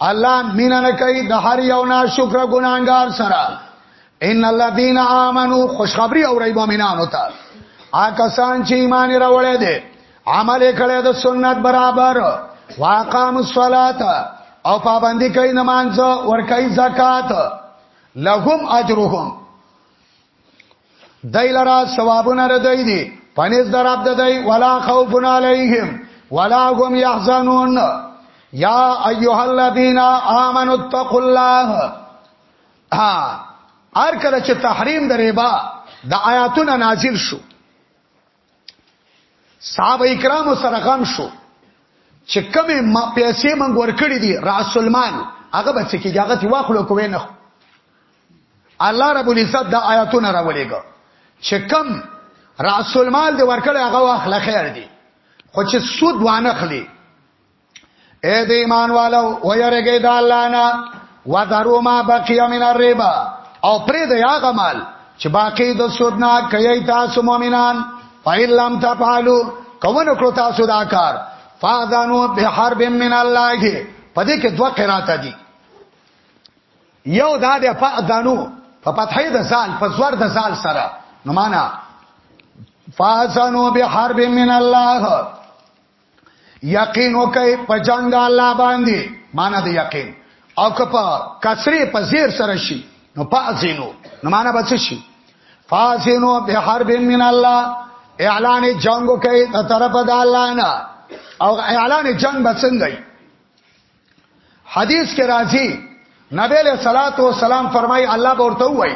الله مینا نه کوي د هر یو ناشکر ګناګار سره ان الذين امنوا خوشخبری او ریبو مینانو ته آکسان چې ایمان راوړی دي عمل کړي د سنت برابر واقام الصلات او پابندي کوي نماز ور کوي زکات لهم اجرهم دای لرا ثوابونه ردی دي پنځ دراب د دای ولا خوف علیهم ولا هم يحزنون یا ایها الذین آمنوا اتقوا الله ها ار کله چې تحریم د ربا د آیاتونو نازل شو صحابه کرام سره غم شو چې کمه ما پیسې مونږ ورکړې دي راس المال هغه به څه کیږي هغه تی واخلو کوی نه الله رب العزت دا آیاتونه راولېګو چې کم راس المال دی ورکړې هغه واخله خیر دی خو چې سود وانه خلی اے د ایمان والو ويرګې د الله نه وذرو ما بقي من الربا او پرې د یاغه مال چې باقی د سود نه کوي تاسو مؤمنان فإن لم تفعلوا کوونه کړو تاسو دا کار فاذنوا بحرب من الله پدې کې دوه قرات دي یو دا د فاذنوا په فتحې د سال په زور د سال سره نو معنا فاذنوا بحرب من الله یقین وکي په جنگ الله باندې معنا د یقین او که په کسره په زیر سره شي نو پازینو نو معنا بچ شي فازینو به حرب من الله اعلان جنگ کوي د طرف د الله نه او اعلان جنگ به څنګه وي حدیث کې راځي نبی له صلوات و سلام فرمای الله ورته وای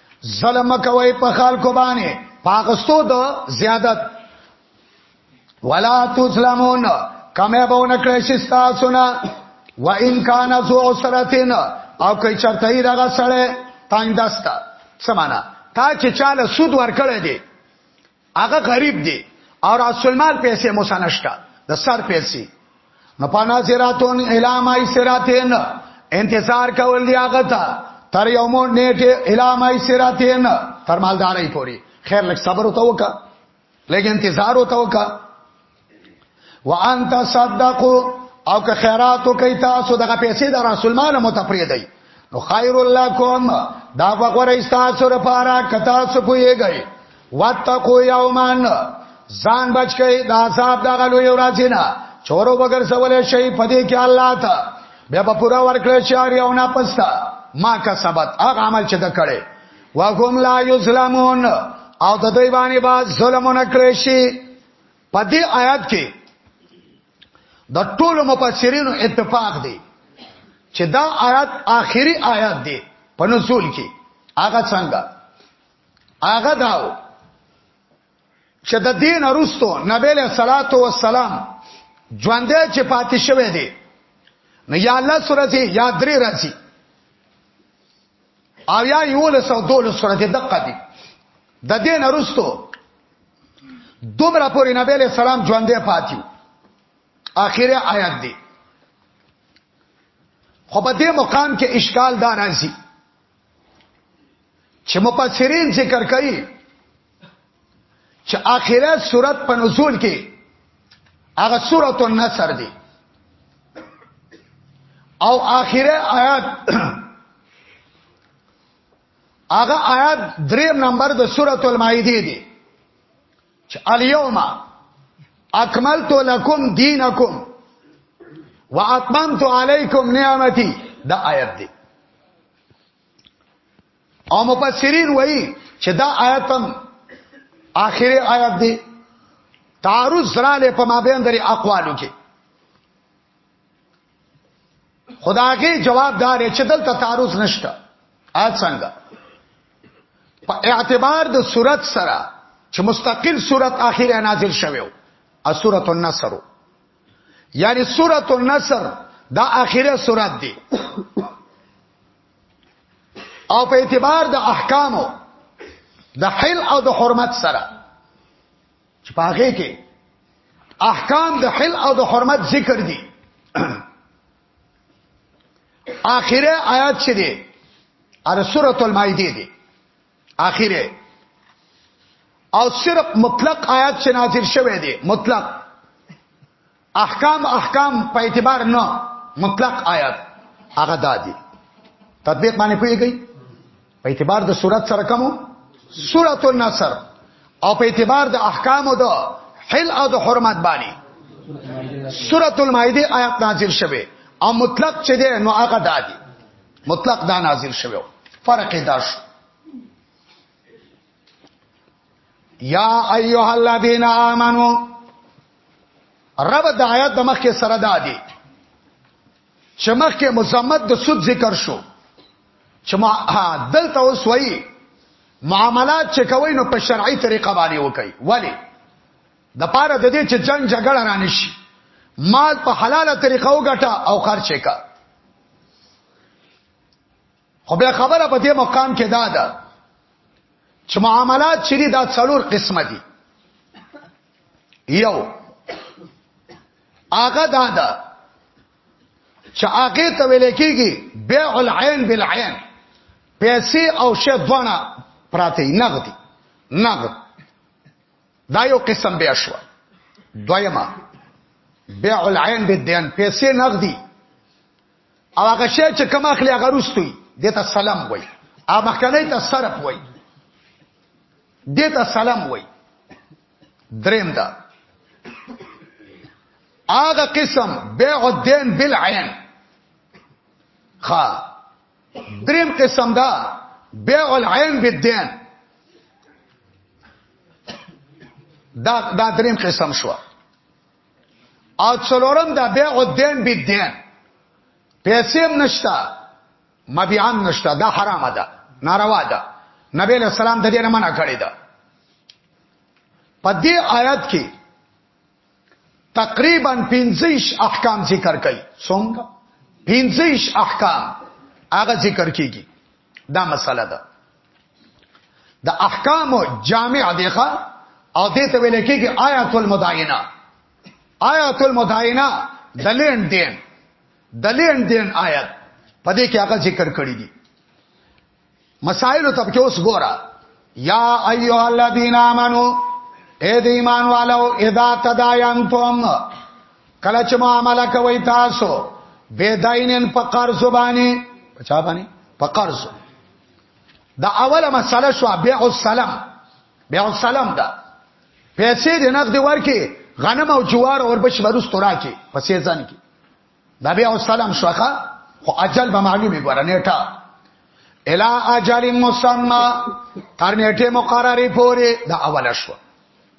ظلم کوي په خلکو باندې پاغستو د زیادت ولا تسلمون کمه به نکړې شي تاسو نه و ان کان ذو اسرتن او کوي چرته یې دغه سره تنگ دستا سمانا تا چې چاله سود ورکړې دي هغه غریب دی او راس المال پیسې مو سنشتا د سر پیسې نو پناظراتون علامه سراتین انتظار کول دی هغه ته تر یو مو نیټه علامه سراتین تر مالداري پوری خیر لک صبر وتاو کا لګ انتظار وتاو کا وان تصدقوا او که خیرات وکي تاسو دغه پیسې د رسول مال متفری دی نو خیر لکم دا وګوره تاسو لپاره کتا سو پويږي واتقوا یوما ځان بچ کړئ د عذاب دغه لوی ورځې نه چورو بغیر سوال شي پدې کې الله ته بیا په پورا ورکړ شي اړ یو نه پستا ما کا سبت هغه عمل چې د کړي وهم لا یظلمون او د دوی باندې با ظلمونه کړی شي په دې آیات کې د ټولو مفسرینو اتفاق دی چې دا آیات آخري آیات دی په نزول کې هغه څنګه هغه داو چې د دین ارستو نبی له صلوات و سلام ژوندې چې پاتې شوی دی نو یا الله سورته یا درې راځي او یا یولس او دولس سره د دقه دي د دین ارستو دومره پورې نبی له سلام ژوندې پاتیو اخیره آیات دی خو په دې مقام کې اشکال دا راځي چې مفسرین ذکر کوي چې اخره صورت په نزول کې هغه سورۃ النصر دی او اخره آیات هغه آیات دریم نمبر د سورۃ المائده دی چې الیوم اکملت لکم دینکم واتممت علیکم نعمتي دا آیت دی او مفسرین وایي چې دا آیتم آخري آیت دی تعارض سره له په مابین درې اقوالو کې خداګه جواب دار چې دلته تعارض نشته آیت څنګه په اعتبار د صورت سره چې مستقل صورت آخر نازل شوه او سورۃ النصر یعنی سورۃ النصر دا آخره صورت دی او په اعتبار د احکامو د حل او د حرمت سره چې پاغه کې احکام د حل او د حرمت ذکر دي اخره آیات چې دي ار سورۃ المائده دي اخره او صرف مطلق آیات چې نازل شوه دي مطلق احکام احکام په اعتبار نه مطلق آیات هغه دادي تطبیق باندې کوي په اعتبار د صورت سره کوم سورۃ النصر او په اعتبار د احکام او د حل او د حرمت باندې سورۃ المائده آیات نازل شوه او مطلق چې ده نو هغه دادي مطلق دا نازل شوه فرق دا شو یا ایها الذین آمنو رب د آیات د مخکې سره دا دی چې مخکې مزمت د سود ذکر شو چې ما دلته اوس وایي معاملات چې کوي نو په شرعي طریقه باندې وکړي ولی د پاره د دې چې جنگ جګړه رانه شي مال په حلاله طریقه وګټه او خرچه کا خو به خبره په دې مقام کې دا ده چې معاملات چې دا څلور قسمه دي یو هغه دا ده چې هغه ته ویل کېږي بيع العين بالعين پیسې او شی دونه پراته نغدي نغد دا یو قسم بیا شو دویمه بيع العين بالدين پیسې نغدي او هغه شی چې کم اخلي هغه روستوي د ته سلام وای ا مخکنه ته صرف وای د ته سلام وای دریم دا هغه قسم بيع الدين بالعين خا دریم قسم دا بيع العين بالدين دا دا دریم قسم شو او څلورم دا بیا او دین بی دین پیسې هم نشتا مبيعان نشتا دا حرام ده ناروا ده نبی له سلام د دې نه منع کړی ده په دې آیات کې تقریبا 15 احکام ذکر کړي څنګه 15 احکام هغه ذکر کیږي دا مسله ده د احکام جامع دیخه او دې ته ویل کېږي آیات المدائنه آیات المدائنه دلین دین دلین دین آیات په دې کې هغه ذکر کړی دي مسائل ته کې اوس ګورا یا ایها الذین آمنو اے د ایمان والو اذا تداینتم کله چې معاملې کوي تاسو بے داینن په قرض باندې پچا باندې په قرض دا اوله مسله شو بیع السلام بیع السلام دا پیسې د نقد ورکې غنم او جوار اور بش ورس تورا کې په سیزن کې دا بیع السلام شوخه خو اجل به معلومي ګور نیټه الا اجل مسمى تر نیټه مقرره پورې دا اوله شو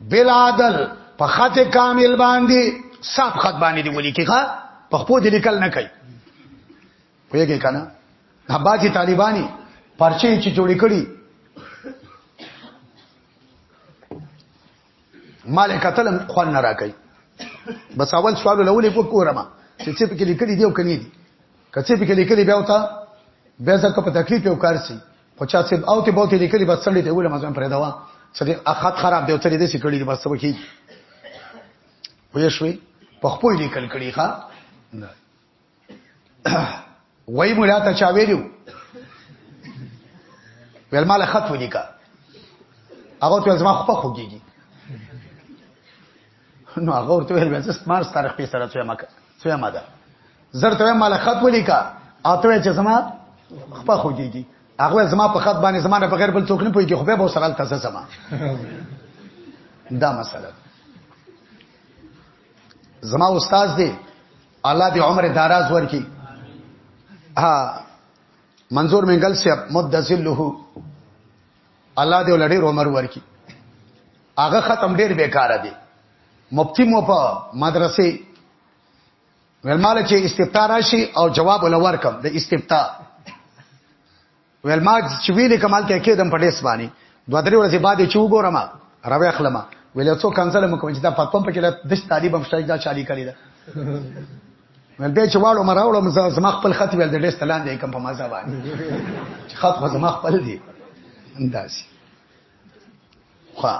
بلادل په خط کامل باندې صاف خط باندې دی ولیکي ښا په خپل دې لیکل نه کوي ویګی کنه دا باجی طالبانی پرچې چې جوړی کړي مال قتلم خوان نه راکړي بس اول سوال لولې کو کورما چې چې په کې لیکلي دی او کني دي کچې په کې لیکلي بیا وتا بیا ځکه په تکلیف یو کار سي خو چا څه او ته به ته لیکلی بس څنډې ته ویل مزم پرې دا څه دې اخات خراب دی څه دې سې کړی بس څه وکي وې شوې په خپل لیکل کړی ښا وای مولا ته چا ویلو ویل مال خط ولیکا هغه ته زما خپل خوږیږي نو هغه ورته ویل بیا زه مار ستاره خپې سره څوې مکه څوې ما ده زر ته مال خط ولیکا اته چې زما خپه خوږیږي هغه زما په خط باندې زما نه په غیر بل څوک نه پويږي خو به وسره تاسو زما دا مسله زما استاد دی الله دې عمر دراز ورکي ها منظور منګل صاحب مدذله الله دې ولډي عمر ورکي هغه ختم ډیر بیکاره دي مفتی مو په مدرسې ولماله چې استفتاء راشي او جواب ولور کم د استفتاء ولما چې ویلې کمال ته کېدم په دې سبانی دوه درې ورځې بعد چې وګورم راوي خپل ما ویل څو کنسل مکو چې دا پاتپم پکې د طالب هم شته دا چالي کړی دا ول به چې واړو مراوړو مزه زما خپل خط ول د ډیسک لاندې کوم په مزه باندې چې خط خو زما خپل دی انداسي خو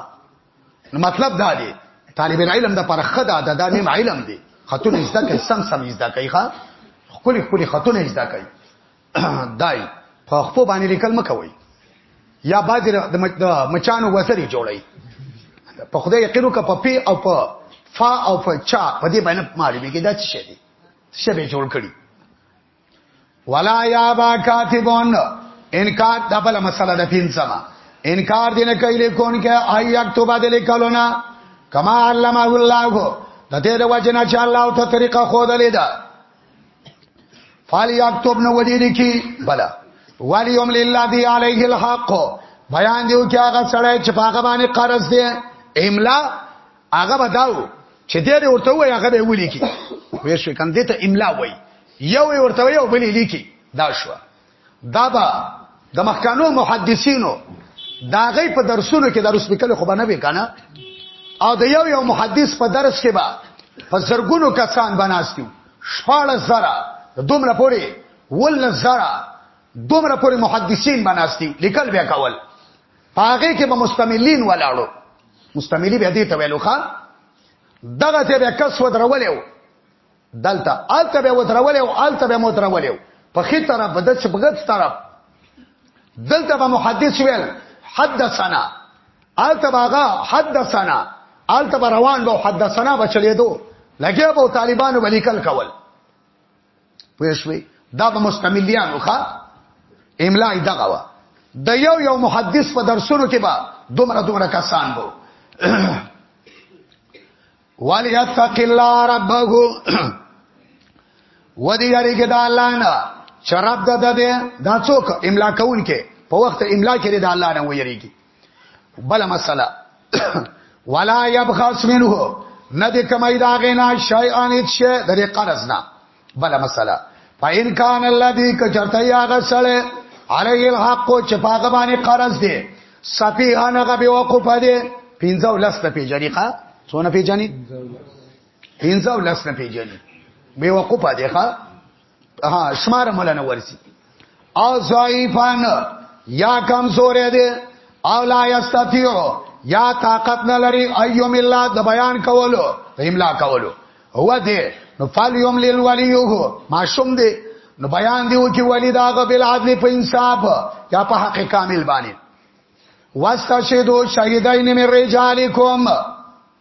نو مطلب دا دی طالب علم د پر خدا د دامیم علم دی خاتون زده کوي سم سم زده کوي ښا خولي خولي خاتون زده کوي دای په خپل باندې لیکل مکوي یا باج د مچانو وسري جوړي په خدای یقینو ک په پی او په فا او په چا په دې باندې معلومه کې دا څه شي دي څه به جوړ کړي ولا یا با کاتبون انکار دا بل مسله ده پینځما انکار دین کوي لیکون کې آی اکتوبه دې لیکلونه کما علمه الله د دې د وجنه چې الله ته طریقه خو دلې ده فالی اکتب نو ودی لیکي بلا ولی ام لله دی علیه الحق بیان دیو چې هغه سړی چې هغه باندې قرض دی املا هغه بداو چې دې ورته وای هغه به ولي کی وې شو کندې ته املا وای یو ورته وای او بلې لیکي دا شو دا به د مخکانو محدثینو دا غي په درسونو کې درس لیکل خو به نه وکنه او د یو یو محدث په درس کې به په زرګونو کسان بناستي شپاله زره دومره پوری ول زره دومره پوری محدثین بناستي لیکل بیا کول پاګه کې به مستملین ولاړو مستملی به دې ته ویلو ښا دغه ته به کس ودرولې دلته آلته به ودرولې او آلته به مودرولې په خي طرف په دڅ په غت طرف دلته به محدث ویل حدثنا آلته باغه حدثنا آلته به روان به حدثنا بچلې دو لګیا به طالبانو ولیکل کول پوښوي دا به مستملیانو ښا املا دغه وا د یو یو محدث په درسونو کې به دومره دومره کسان وو وليتق الله ربه ودی یری کې دا الله نه شراب د دې دا څوک املا کول کې په وخت املا کې دا الله نه ویریږي بل مسله ولا يبخس منه نه دې کمای دا غینا شیئان هیڅ شی د قرض نه بل مسله فإن كان الذي كجرتا يا غسل عليه الحق چې پاګه باندې قرض دی سپی انغه به وقوف دی پینځو لس نه پیژني ښا څونه پیژني پینځو لس نه پیژني به وقوف دی ښا ها شمار مولا نه ورسی او ضعیفان یا کمزورې دي او لا یستطيع یا طاقت نه لري ايوم الله د بیان کولو د املا کولو هو دې نو فال یوم للولیه معشوم دې نو بیان دیو چې ولی داغه بل عدل په انصاف یا په حق کامل باندې واستشهدو شهیدین من رجالکم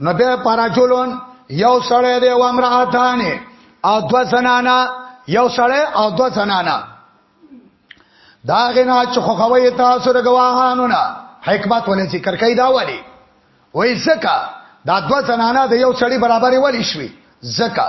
نو به پراچولون یو سړی دی او امراتان او دو زنانا یو سړی او دو زنانا دا غنا چې خو خوي تاسو د گواهانو نه حکمت ولې ذکر کوي دا ولی وای زکه دا دو زنانا د یو سړی برابرې ولی شوي زکه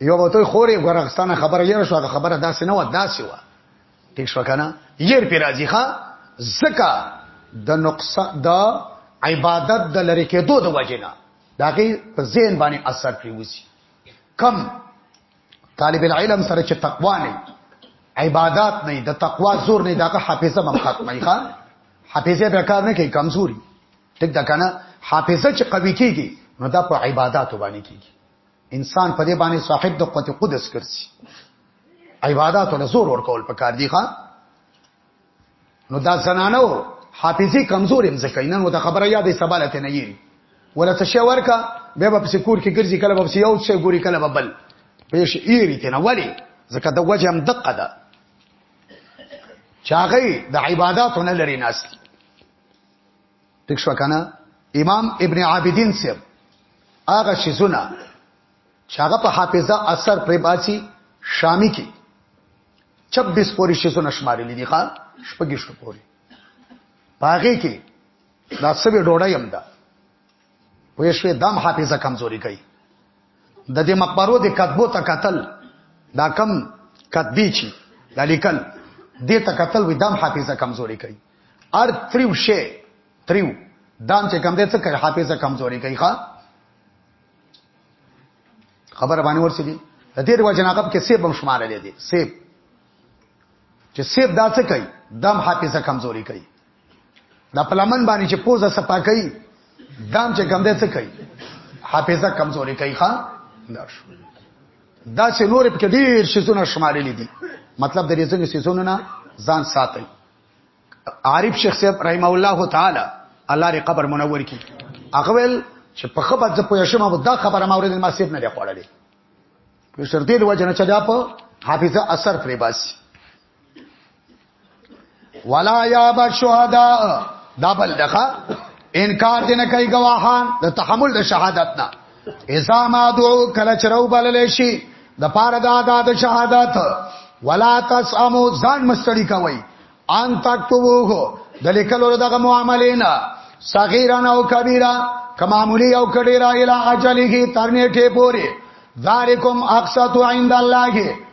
یو به ته خورې ګورغستانه خبره یې شو هغه خبره داسې نه و داسې و ټیک شو کنه یې پی راځي ښا زکا د نقص د عبادت د لری کېدو د وجنه داغه په ذهن باندې اثر پریوسی کم طالب العلم سره چې تقوا نه عبادت نه د تقوا زور نه داغه حافظه مم ختمه ښا حافظه به کار نه کوي کمزوري ټیک دا کنه حافظه چې قوي کیږي نو دا په عبادت باندې کیږي انسان په دې باندې صاحب د قوت قدس ګرځي عبادت له زور ور کول پکار دی ښا نو دا زنانو حافظي کمزور هم ځکه نن وته خبره یادې سبالت نه یری ولا څه شی ورکا به په سکور کې ګرځي کله به یو څه ګوري کله به بل پېښ ایری ته نه ولی ځکه د وجه هم دقه ده چاغې د عبادت نه لري ناس ټیک شو کنه امام ابن عابدین سیب هغه شیزونه چې هغه په حافظه اثر پر باسي شامی کې 26 پوری شیزونه شمارل دي ښا شپږشت پوری پاغه کې دا سبه ډوړای هم ده پوه شوې دم حافظه کمزوري کوي د دې مقبرو د کتبو ته قتل دا کم کتبی چی دا لیکل دې ته قتل وې دم حافظه کمزوري کوي ار تریو شی تریو دام چې کم دې څه کوي حافظه کمزوري کوي ښا خبر باندې ورسېږي د دې رواج ناقب کې سیب هم شمار لري دي سیب چې سیب دا څه کوي دم حافظه کمزوري کوي دا پلمن باندې چې پوزه صفا کوي دام چې کم دی څه کوي حافظه کمزوري کوي ښا دا شو دا چې نور په ډیر شیزونه شمارلې دي مطلب د ریزنې شیزونه نه ځان ساتي عارف شیخ صاحب رحم الله تعالی الله ری قبر منور کی هغه ول چې په خبره ځ پوه شم دا خبره ما ورته ما سیب نه دی خوړلې په شرطې د وجه نه چا په حافظه اثر پرې باسي ولا یاب الشهدا دبل دغه انکار دې نه کوي گواهان د تحمل د شهادت نه اذا ما دعو کله چرو بلل شي د پاره د ادا د شهادت ولا تسمو ځان مستړی کوي ان تکتبوه د لیکلو دغه معاملې نه صغیرن او کبیره کمامولی او کډیرا اله اجله ترنه ټی پوری ذالکم اقصت عند الله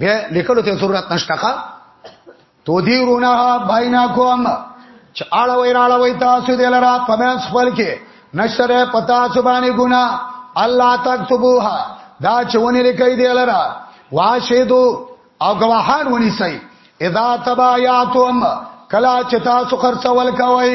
بیا لیکلو ته ضرورت نشته ښا تو دی رونه باینا کوم چې اړه وای راړه وای تاسو دلرا پمن خپل کې نشره پتا سبانی ګنا الله تکتبوها دا چونه لیکي دلرا واشهدو او گواهان ونی سي اذا تبايعتم کلا چتا سو خرڅول کوي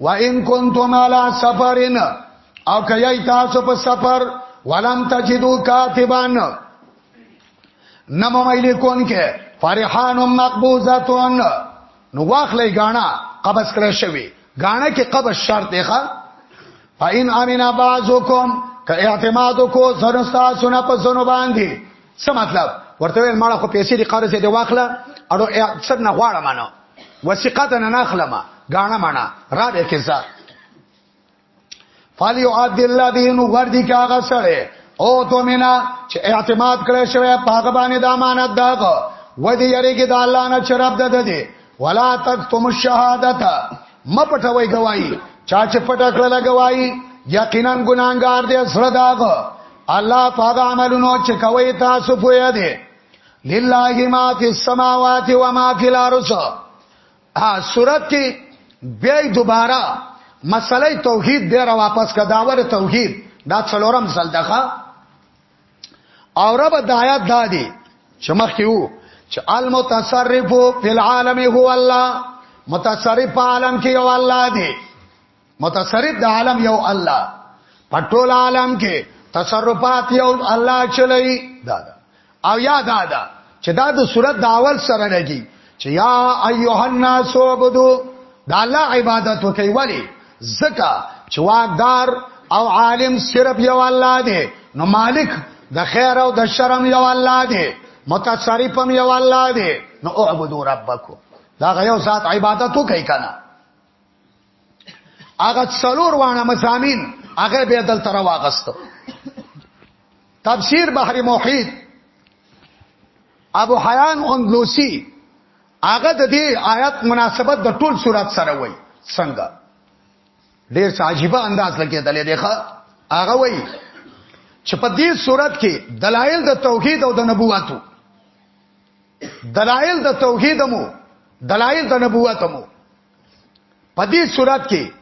وان کنتم علی سفرن او کای تاسو په سفر ولم تجدو کاتبان نمو مایلی کون کې فرحان مقبوزتون نو واخلې غاڼه قبض کړی شوی غاڼه کې قبض شرط دی ښا فإن امن بعضکم که اعتماد کو زنستا سنا په زنو باندې څه مطلب ورته ویل ماړه خو پیسې دي قرض دې واخله اړو څنګه نه غواړم نه وثیقه ته نه ناخلم غاڼه مانا را به کیسه فالی عبد الله دین وردی کا غسړې او تو مینا چې اعتماد کړې شوی پاګه باندې د امانت داغه ودی یریږي د الله نه چرپ ده دي ولا تک تم الشهادت م پټوي گواہی چا چې پټه کړل گواہی یقینا ګناګار دی سره داغه الله پاک عملونو چې کوي تاسو پوهه دی لله ما فی السماوات و ما فی الارض ها سورت کې بیا دوباره مسله توحید بیا را واپس کا داور توحید دا څلورم سلدخه او رب دایات دادی چې مخکې وو چې المتصرف فی العالم هو الله متصرف په عالم کې یو الله دی متصرف د عالم یو الله په ټول عالم کې تصرفات یو الله چلی دا, دا. او یا دا دا چې دا د صورت د اول سره لګي چې یا ایه الناس عبدو دا الله عبادت وکي ولی زکه چې واقدار او عالم صرف یو الله دی نو مالک د خیر او د شرم یو الله دی متصرف هم یو الله دی نو اعبدوا ربکم دا غيو ذات عبادت وکي کنه هغه څلور وانه مزامین هغه به دل تر واغستو تفسیر بحر محیط ابو حیان اندلوسی هغه د دې آیات مناسبت د ټول صورت سره وای څنګه ډیر څه عجیب انداز لګیدل دی ښا هغه وای چې په دې صورت کې دلایل د توحید او د نبوتو دلایل د توحید مو دلایل د نبوت مو په دې صورت کې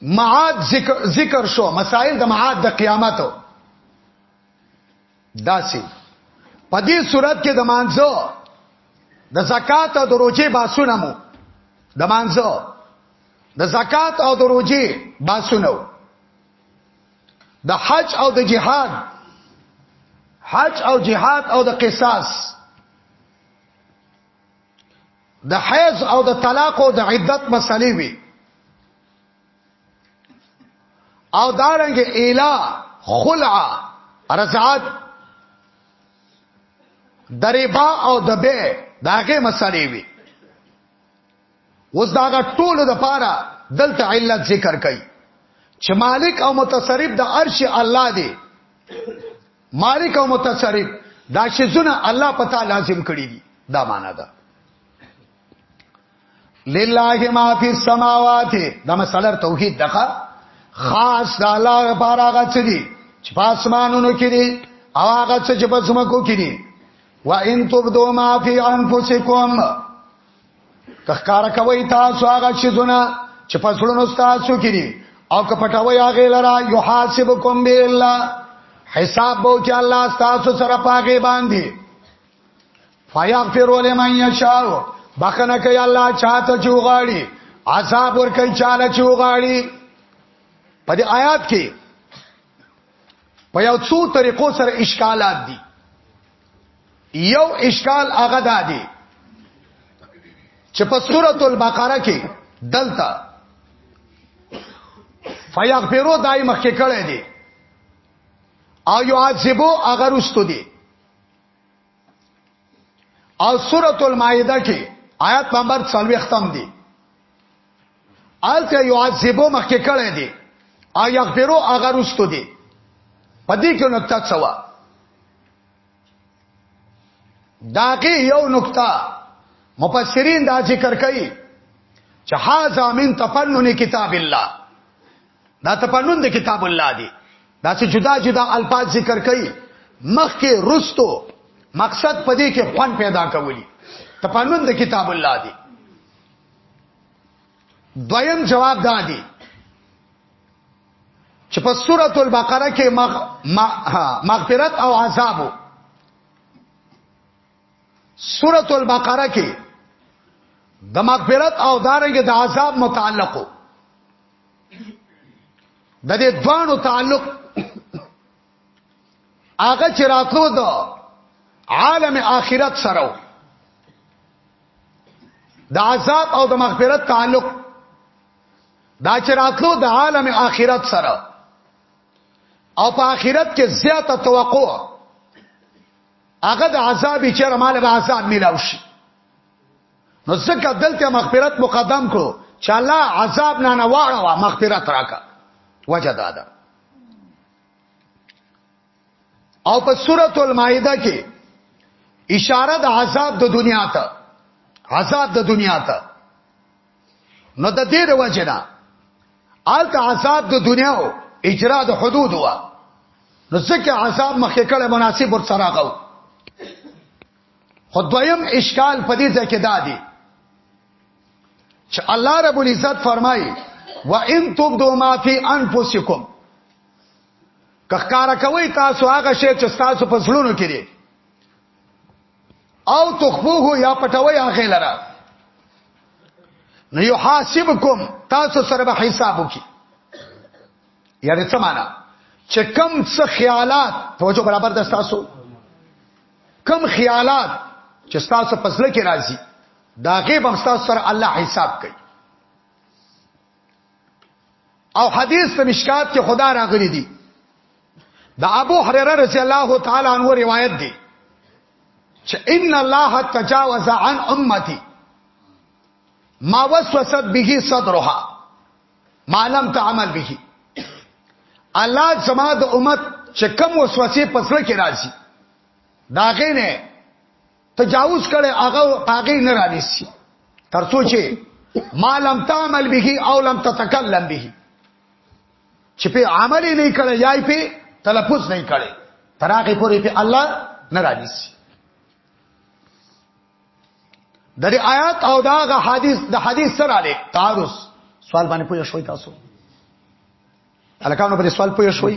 معاد ذکر, ذکر شو مسائل د معاد د قیامت داسي په دې صورت کې د مانځو د زکات او د روزي باسونه مو د مانځو د زکات او د روزي باسونه د حج او د جهاد حج او جهاد او د قصاص د حیض او د طلاق او د عدت مسلې وي او دارنګ اله خلع رضاعت د ربا او د بيع داغه مسلې وي اوس داغه ټولو د پاره دلته علت ذکر کړي چې مالک او متصرف د عرش الله دی مالک او متصرف دا شزونه الله پتا لازم کړی دي دا معنا ده لله ما فی السماوات دا مسله توحید دغه خاص د الله لپاره غچ دي چې پاسمانونو کې دي او هغه چې په سمکو کې دي وان تبدو ما فی انفسکم تخکار کوي تاسو هغه چې زونه چې پسړونو تاسو کې دي او که پټوي هغه لرا يحاسبكم بالله حساب بو چې الله تاسو سره پاګې باندې فیغفر لمن یشاء بخنه کوي الله چاته چوغاړي عذاب ور کوي چاله چوغاړي په دې آیات کې په یو څو طریقو سره اشکالات دي یو اشکال هغه دادی چې په سورۃ البقره کې دلته فیغفرو دای مخکې کړی دی او یعذبو اگر استو دی او سورۃ المائده کې آیات نمبر 40 ختم دی الته يعذبو مخکې کړه دي او يغفرو هغه رستو دي پدې کې نقطه څه و داګه یو نقطه مفسرین دا ذکر کوي چې هاذا من تفنن کتاب الله دا تفنن د کتاب الله دی دا چې جدا جدا الفاظ ذکر کوي مخکې رستو مقصد پدې کې خوان پیدا کولی تفنن د کتاب الله دی دویم جواب دا دی چې په سورۃ البقره کې مغ... مغفرت او عذاب سورۃ البقره کې د مغفرت او دارنګ د عذاب متعلق د دې دوانو تعلق هغه چې راتلو د عالم آخرت سره د عذاب او د مغفرت تعلق دا چې راتلو د عالم آخرت سره او په آخرت کې زیاته توقع هغه د عذاب چې مال به عذاب ملاو شي نو ځکه دلته مغفرت مقدم کړو چې الله عذاب نه نه واړه مغفرت راکا وجه دادا او په سورۃ المائده کې اشاره د عذاب د دنیا ته عذاب د دنیا ته نو د دې د وجنه آلته عذاب د دنیا او اجرا د حدود وا نو ځکه عذاب مخکې کړه مناسب ور سره غو خدایم اشکال پدې ځکه دادی چې الله رب العزت فرمایي و ان تبدو ما فی انفسکم کخکارا کوي تاسو هغه شی چې تاسو په زړونو کې دي او تخفوه یا پټوي هغه لرا نو یحاسبکم تاسو سره به حساب وکي یعنی څه معنا چې کم څه خیالات توجه برابر ده تاسو کم خیالات چې تاسو پسله کې راځي دا غیب هم تاسو سره الله حساب کوي او حدیث په مشکات کې خدا راغلي دي دا ابو هريره رضی الله تعالی عنہ روایت دی چې ان الله تجاوز عن امتي ما وسوست به صدرها ما لم تعمل به الله زما د امت چې کوم وسوسه پسړه کې راځي دا غینه تجاوز کړي هغه هغه نه رانیسي ترڅو چې ما لم تعمل به او لم تتکلم به چې په عمل نه کړي یا په تلفظ نه کړي تراغه پوری په الله نه رانیسي د دې آیات او داغه حدیث د حدیث سره لري تعارض سوال باندې پوه شوي تاسو الکانو پر سوال پوه شوي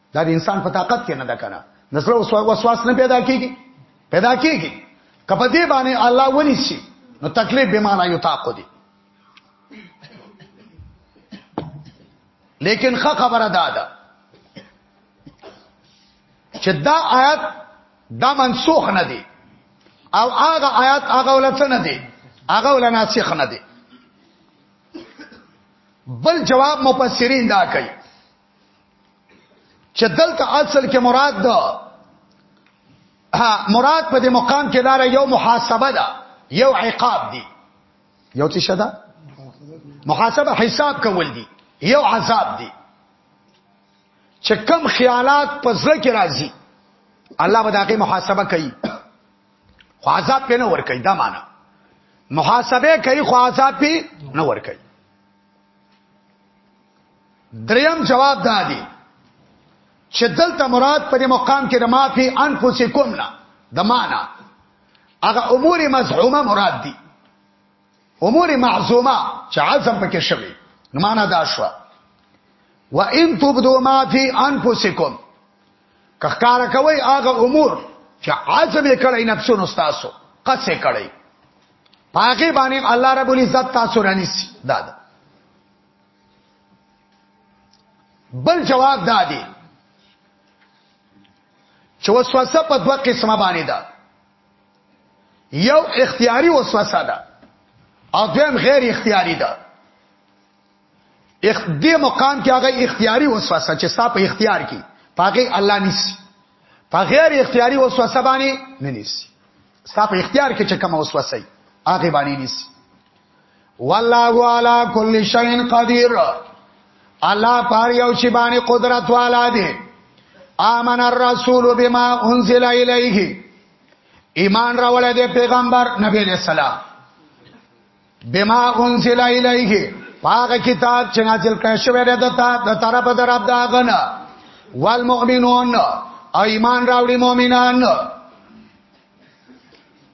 دا د انسان په طاقت کې نه ده کنه نسل وسواس نه پیدا کیږي پیدا کیږي کپه دې باندې الله ونی شي نو تکلیف به معنا یو طاقت دي لیکن خه خبره دا ده چې دا آیات دا منسوخ نه دي او هغه آیات هغه ولڅ نه دي هغه ول ناسخ نه دي بل جواب مفسرین دا کوي چې دلته اصل کې مراد ده ها مراد په دې مقام کې دار یو محاسبه ده یو عقاب دی یو څه ده محاسبه حساب کول دی یو عذاب دی چې کم خیالات په ځل کې راځي الله به داګه محاسبه کوي خو عذاب په نه ور کوي دا معنا محاسبه کوي خو عذاب په نه ور کوي دریم جواب دا دی چې دلته مراد په دې مقام کې د مافي انفسکم نه د معنا هغه امور مزعومه مراد دي امور معزومه چې عزم پکې شوی نو معنا دا شو و ان تبدو ما فی انفسکم کخکار کوي هغه امور چې عزم یې کړی نفسونو تاسو قصې کړی پاګې باندې الله رب العزت تاسو رانیسی دا, دا بل جواب دا دی چې وسوسه په دوه قسمه باندې ده یو اختیاري وسوسه ده او دویم غیر اختیاري ده اخ دې مقام کې هغه اختیاري وسوسه چې ستا په اختیار کې پاګه الله نيسي په غیر اختیاري وسوسه باندې نه نيسي ستا په اختیار کې چې کوم وسوسه هغه باندې نيسي والله علی کل شیء قدیر الله پاره یو شی باندې قدرت والا دی آمن الرسول بما انزل الیه ایمان راولې دی پیغمبر نبی علیہ السلام بما انزل الیه پاک کتاب چې نازل کړی شوی دی دتا د طرف در عبد اغنا والمؤمنون ایمان راوړي مؤمنان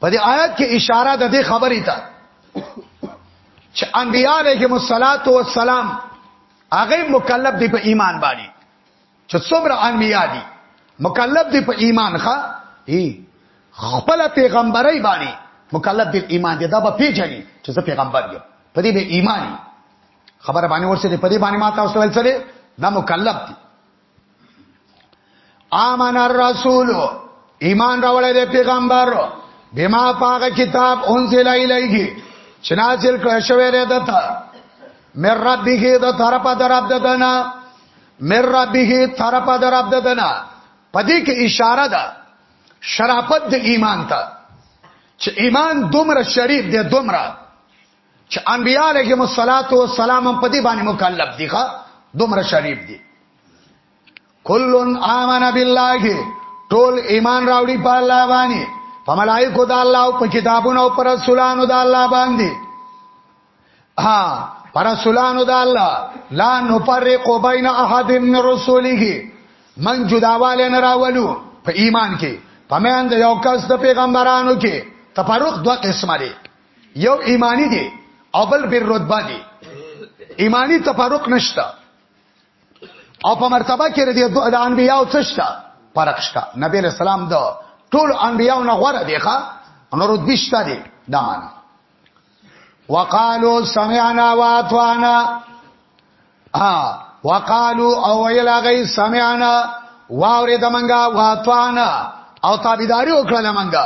په دې آیت کې اشاره ده د خبرې ته چې انبیاء علیهم الصلاۃ والسلام هغه مکلف دي په ایمان باندې چې څومره انبیاء دي مکلف دي په ایمان ښا خپل پیغمبري باندې مکلف دي ایمان دي دا به پیژني چې زه پیغمبر یم په دې به ایمانی خبره باندې ورسېده په دې باندې ما تاسو ول سره دا مکلف دي آمن الرسول ایمان راولې د پیغمبر بما پاغه کتاب انزل الیه چې نازل کړ شوی دی دته مر ربه د طرف درب ددنا مر ربه طرف درب ددنا پدې کې اشاره ده شرافت د ایمان ته چې ایمان دومره شریف دی دومره چې انبیاء علیهم الصلاۃ والسلام په دې باندې مکلف دي ښا دومره شریف دي کلن آمن بالله ټول ایمان راوړي په الله باندې په ملائکه د الله او په کتابونو او پر رسولانو د الله باندې ها پر رسولانو د الله لا نفرق بین احد من رسوله من جداواله نه راولو په ایمان کې پمند یو کس د پیغمبرانو کې تفرق دوه قسمه دي یو ایمانی دی او بل بر رتبه دی ایمانی تفرق نشته او په مرتبه کې ردی د انبیاء او څشته فرق شته نبی له سلام دا ټول انبیاء نه غوړه دی ښا نو رتبه شته دی دا معنا وقالو سمعنا واطعنا ها وقالو او ویل غي سمعنا واورې د منګه واطعنا او تابعداري وکړه منګه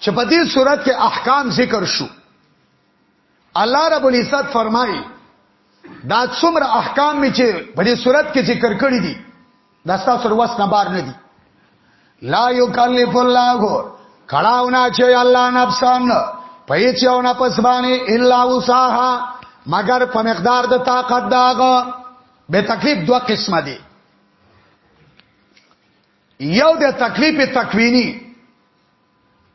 چې په دې صورت کې احکام ذکر شو الله رب العزت فرمایي دا څومره احکام می چې په دې صورت کې ذکر کړی دي دا تاسو ور وسنه بار نه دي لا یکلف الله کړهونه چې الله نفسان په هیڅ یو نه پسبانی الا وساها مگر په مقدار د طاقت داغه به تکلیف دوه قسمه دي یو د تکلیف تکوینی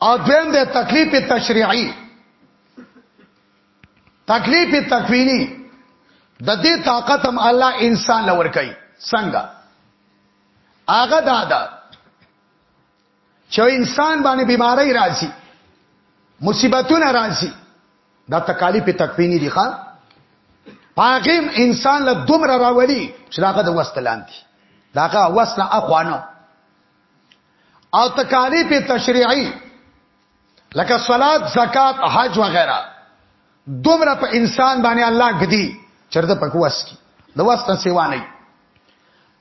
او دویم د تکلیف تشریعی تکلیف تکوینی د دې طاقت هم الله انسان لور کوي څنګه هغه دا ده چې انسان باندې بیماری راځي مصیبتونه راځي دا تکالیف تکوینی دي ښا پاغیم انسان له دومره راولي چې هغه د وستلان دي داغه وسنه اخوانو او تکالیف تشریعی لکه صلات زکات حج وغیرہ دومره په انسان باندې الله غدي چرته پکواس کی د وسنه سیوا نه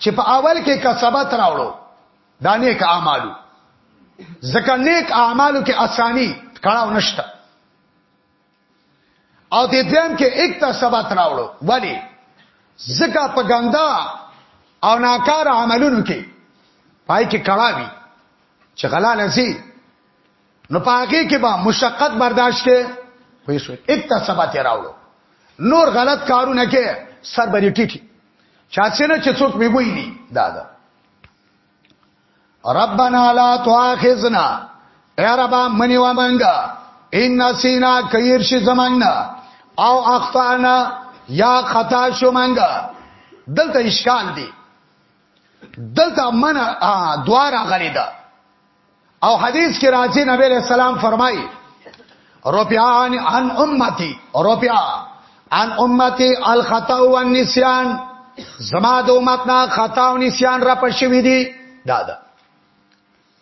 چې په اول کې کسبت راوړو دا نیک اعمالو ځکه نیک اعمالو کې اسانی کړهو نشته او دې دیم کې اکتسبت راوړو ولی ځکه په ګندا او ناکار عملونو کې پای کې کړهوي چې غلا نسی نو پاګه کې با مشقت برداشت کې وې شو اکتسبت راوړو نور غلط کارونه کې سر بری ټیټي چاڅه نه چې څوک به ویلی دا دا ربنا لا تواخذنا یا رب منی و منګه ان نسینا کیر شي زمانہ او اخطانا یا خطا شو منګه دلته اشکال دی دلته من دواره غلی ده او حدیث کې راځي نبی علیہ السلام فرمایي روپیان عن امتی روپیا عن امتی الخطا والنسیان زما د امت نه خطا او نسیان را پښوی دي دا دا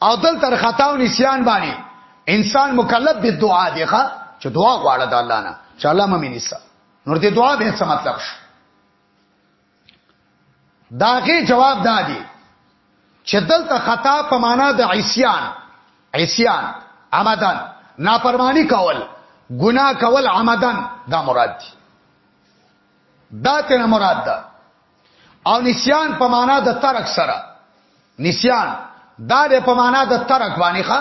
او دل تر خطا او نسیان باندې انسان مکلف به دعا دی ښا چې دعا غواړه د الله نه چې الله مې نسا نور دې دعا به څه مطلب شي داغه جواب دادی چې دلته خطا په معنا د عصيان عصيان عمدن نافرمانی کول ګناه کول عمدن دا مراد دی دا تینا مراد ده او نسیان په معنا د ترک سره نسیان دا د په معنا د ترک باندې ښا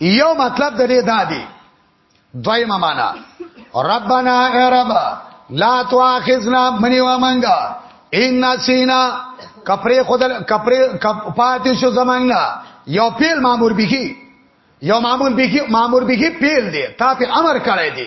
یو مطلب د دې دا دی دویمه معنا ربنا اے رب لا تواخذنا منی و منګه ان سینا کپری خود کپری پاتې شو زمنګنا یو پیل مامور بکی یو مامور بکی مامور بکی پیل دی تا په امر کړی دی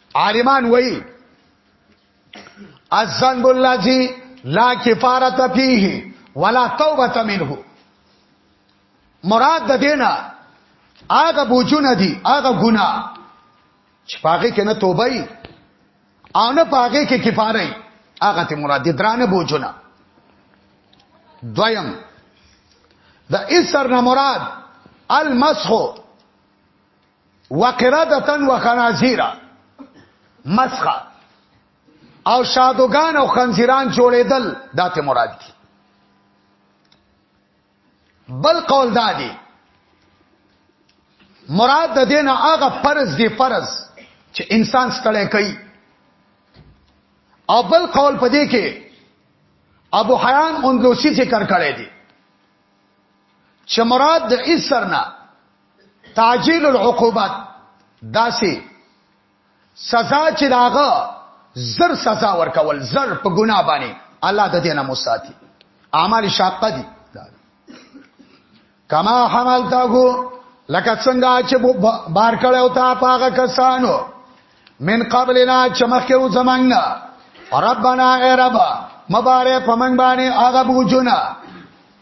عالمان وایي الذنب الذي لا کفاره فيه ولا توبه منه مراد د دینه هغه بوجونه دي هغه ګنا چې پاګه کې نه توبه ای او نه پاګه کې کفاره ای هغه ته مراد دي درانه بوجونه دویم د اسر نه مراد المسخ وقردتن وخنازیرا مسخه او شادوغان او خنزیران جوړېدل داته مراد دي بل قول دادی مراد د دینه هغه فرض دی فرض چې انسان ستړی کوي او بل قول پدې کې ابو حیان اندلوسی ذکر کړی دی چې مراد د ایسر نه تعجیل العقوبات داسې سزا چې داغه زر سزا ورکول زر په ګناه باندې الله د دې نه مساتی اعمال شاقه دي کما حملتاغو لکه څنګه چې بار کړه او تا پاګه کسانو من قبلنا چمخو زماننا ربنا اے رب مبارک پمن باندې هغه بوجونه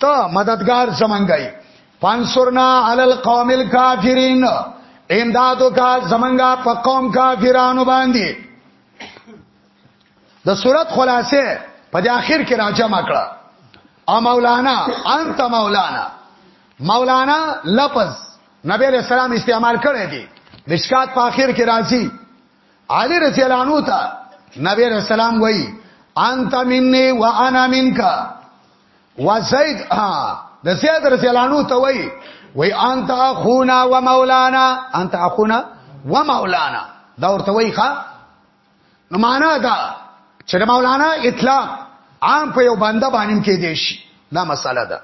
ته مددگار زمنګای فانصرنا علی القوم الکافرین امدادو کا زمنګا په قوم کافرانو باندې د صورت خلاصه په د اخر کې راجم کړه او مولانا انت مولانا مولانا لفظ نبی علیہ السلام استعمال کړی دی مشکات په اخر کې راځي علی رضی الله عنه ته نبی علیہ السلام وایي انت مني وانا منک و زید د زید رضی الله عنه ته وای وای انت اخونا و مولانا انت اخونا و مولانا دا ورته وای ښا نو معنا دا چې مولانا اطلاق عام په یو بنده باندې کې دی شي دا مساله ده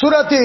سورته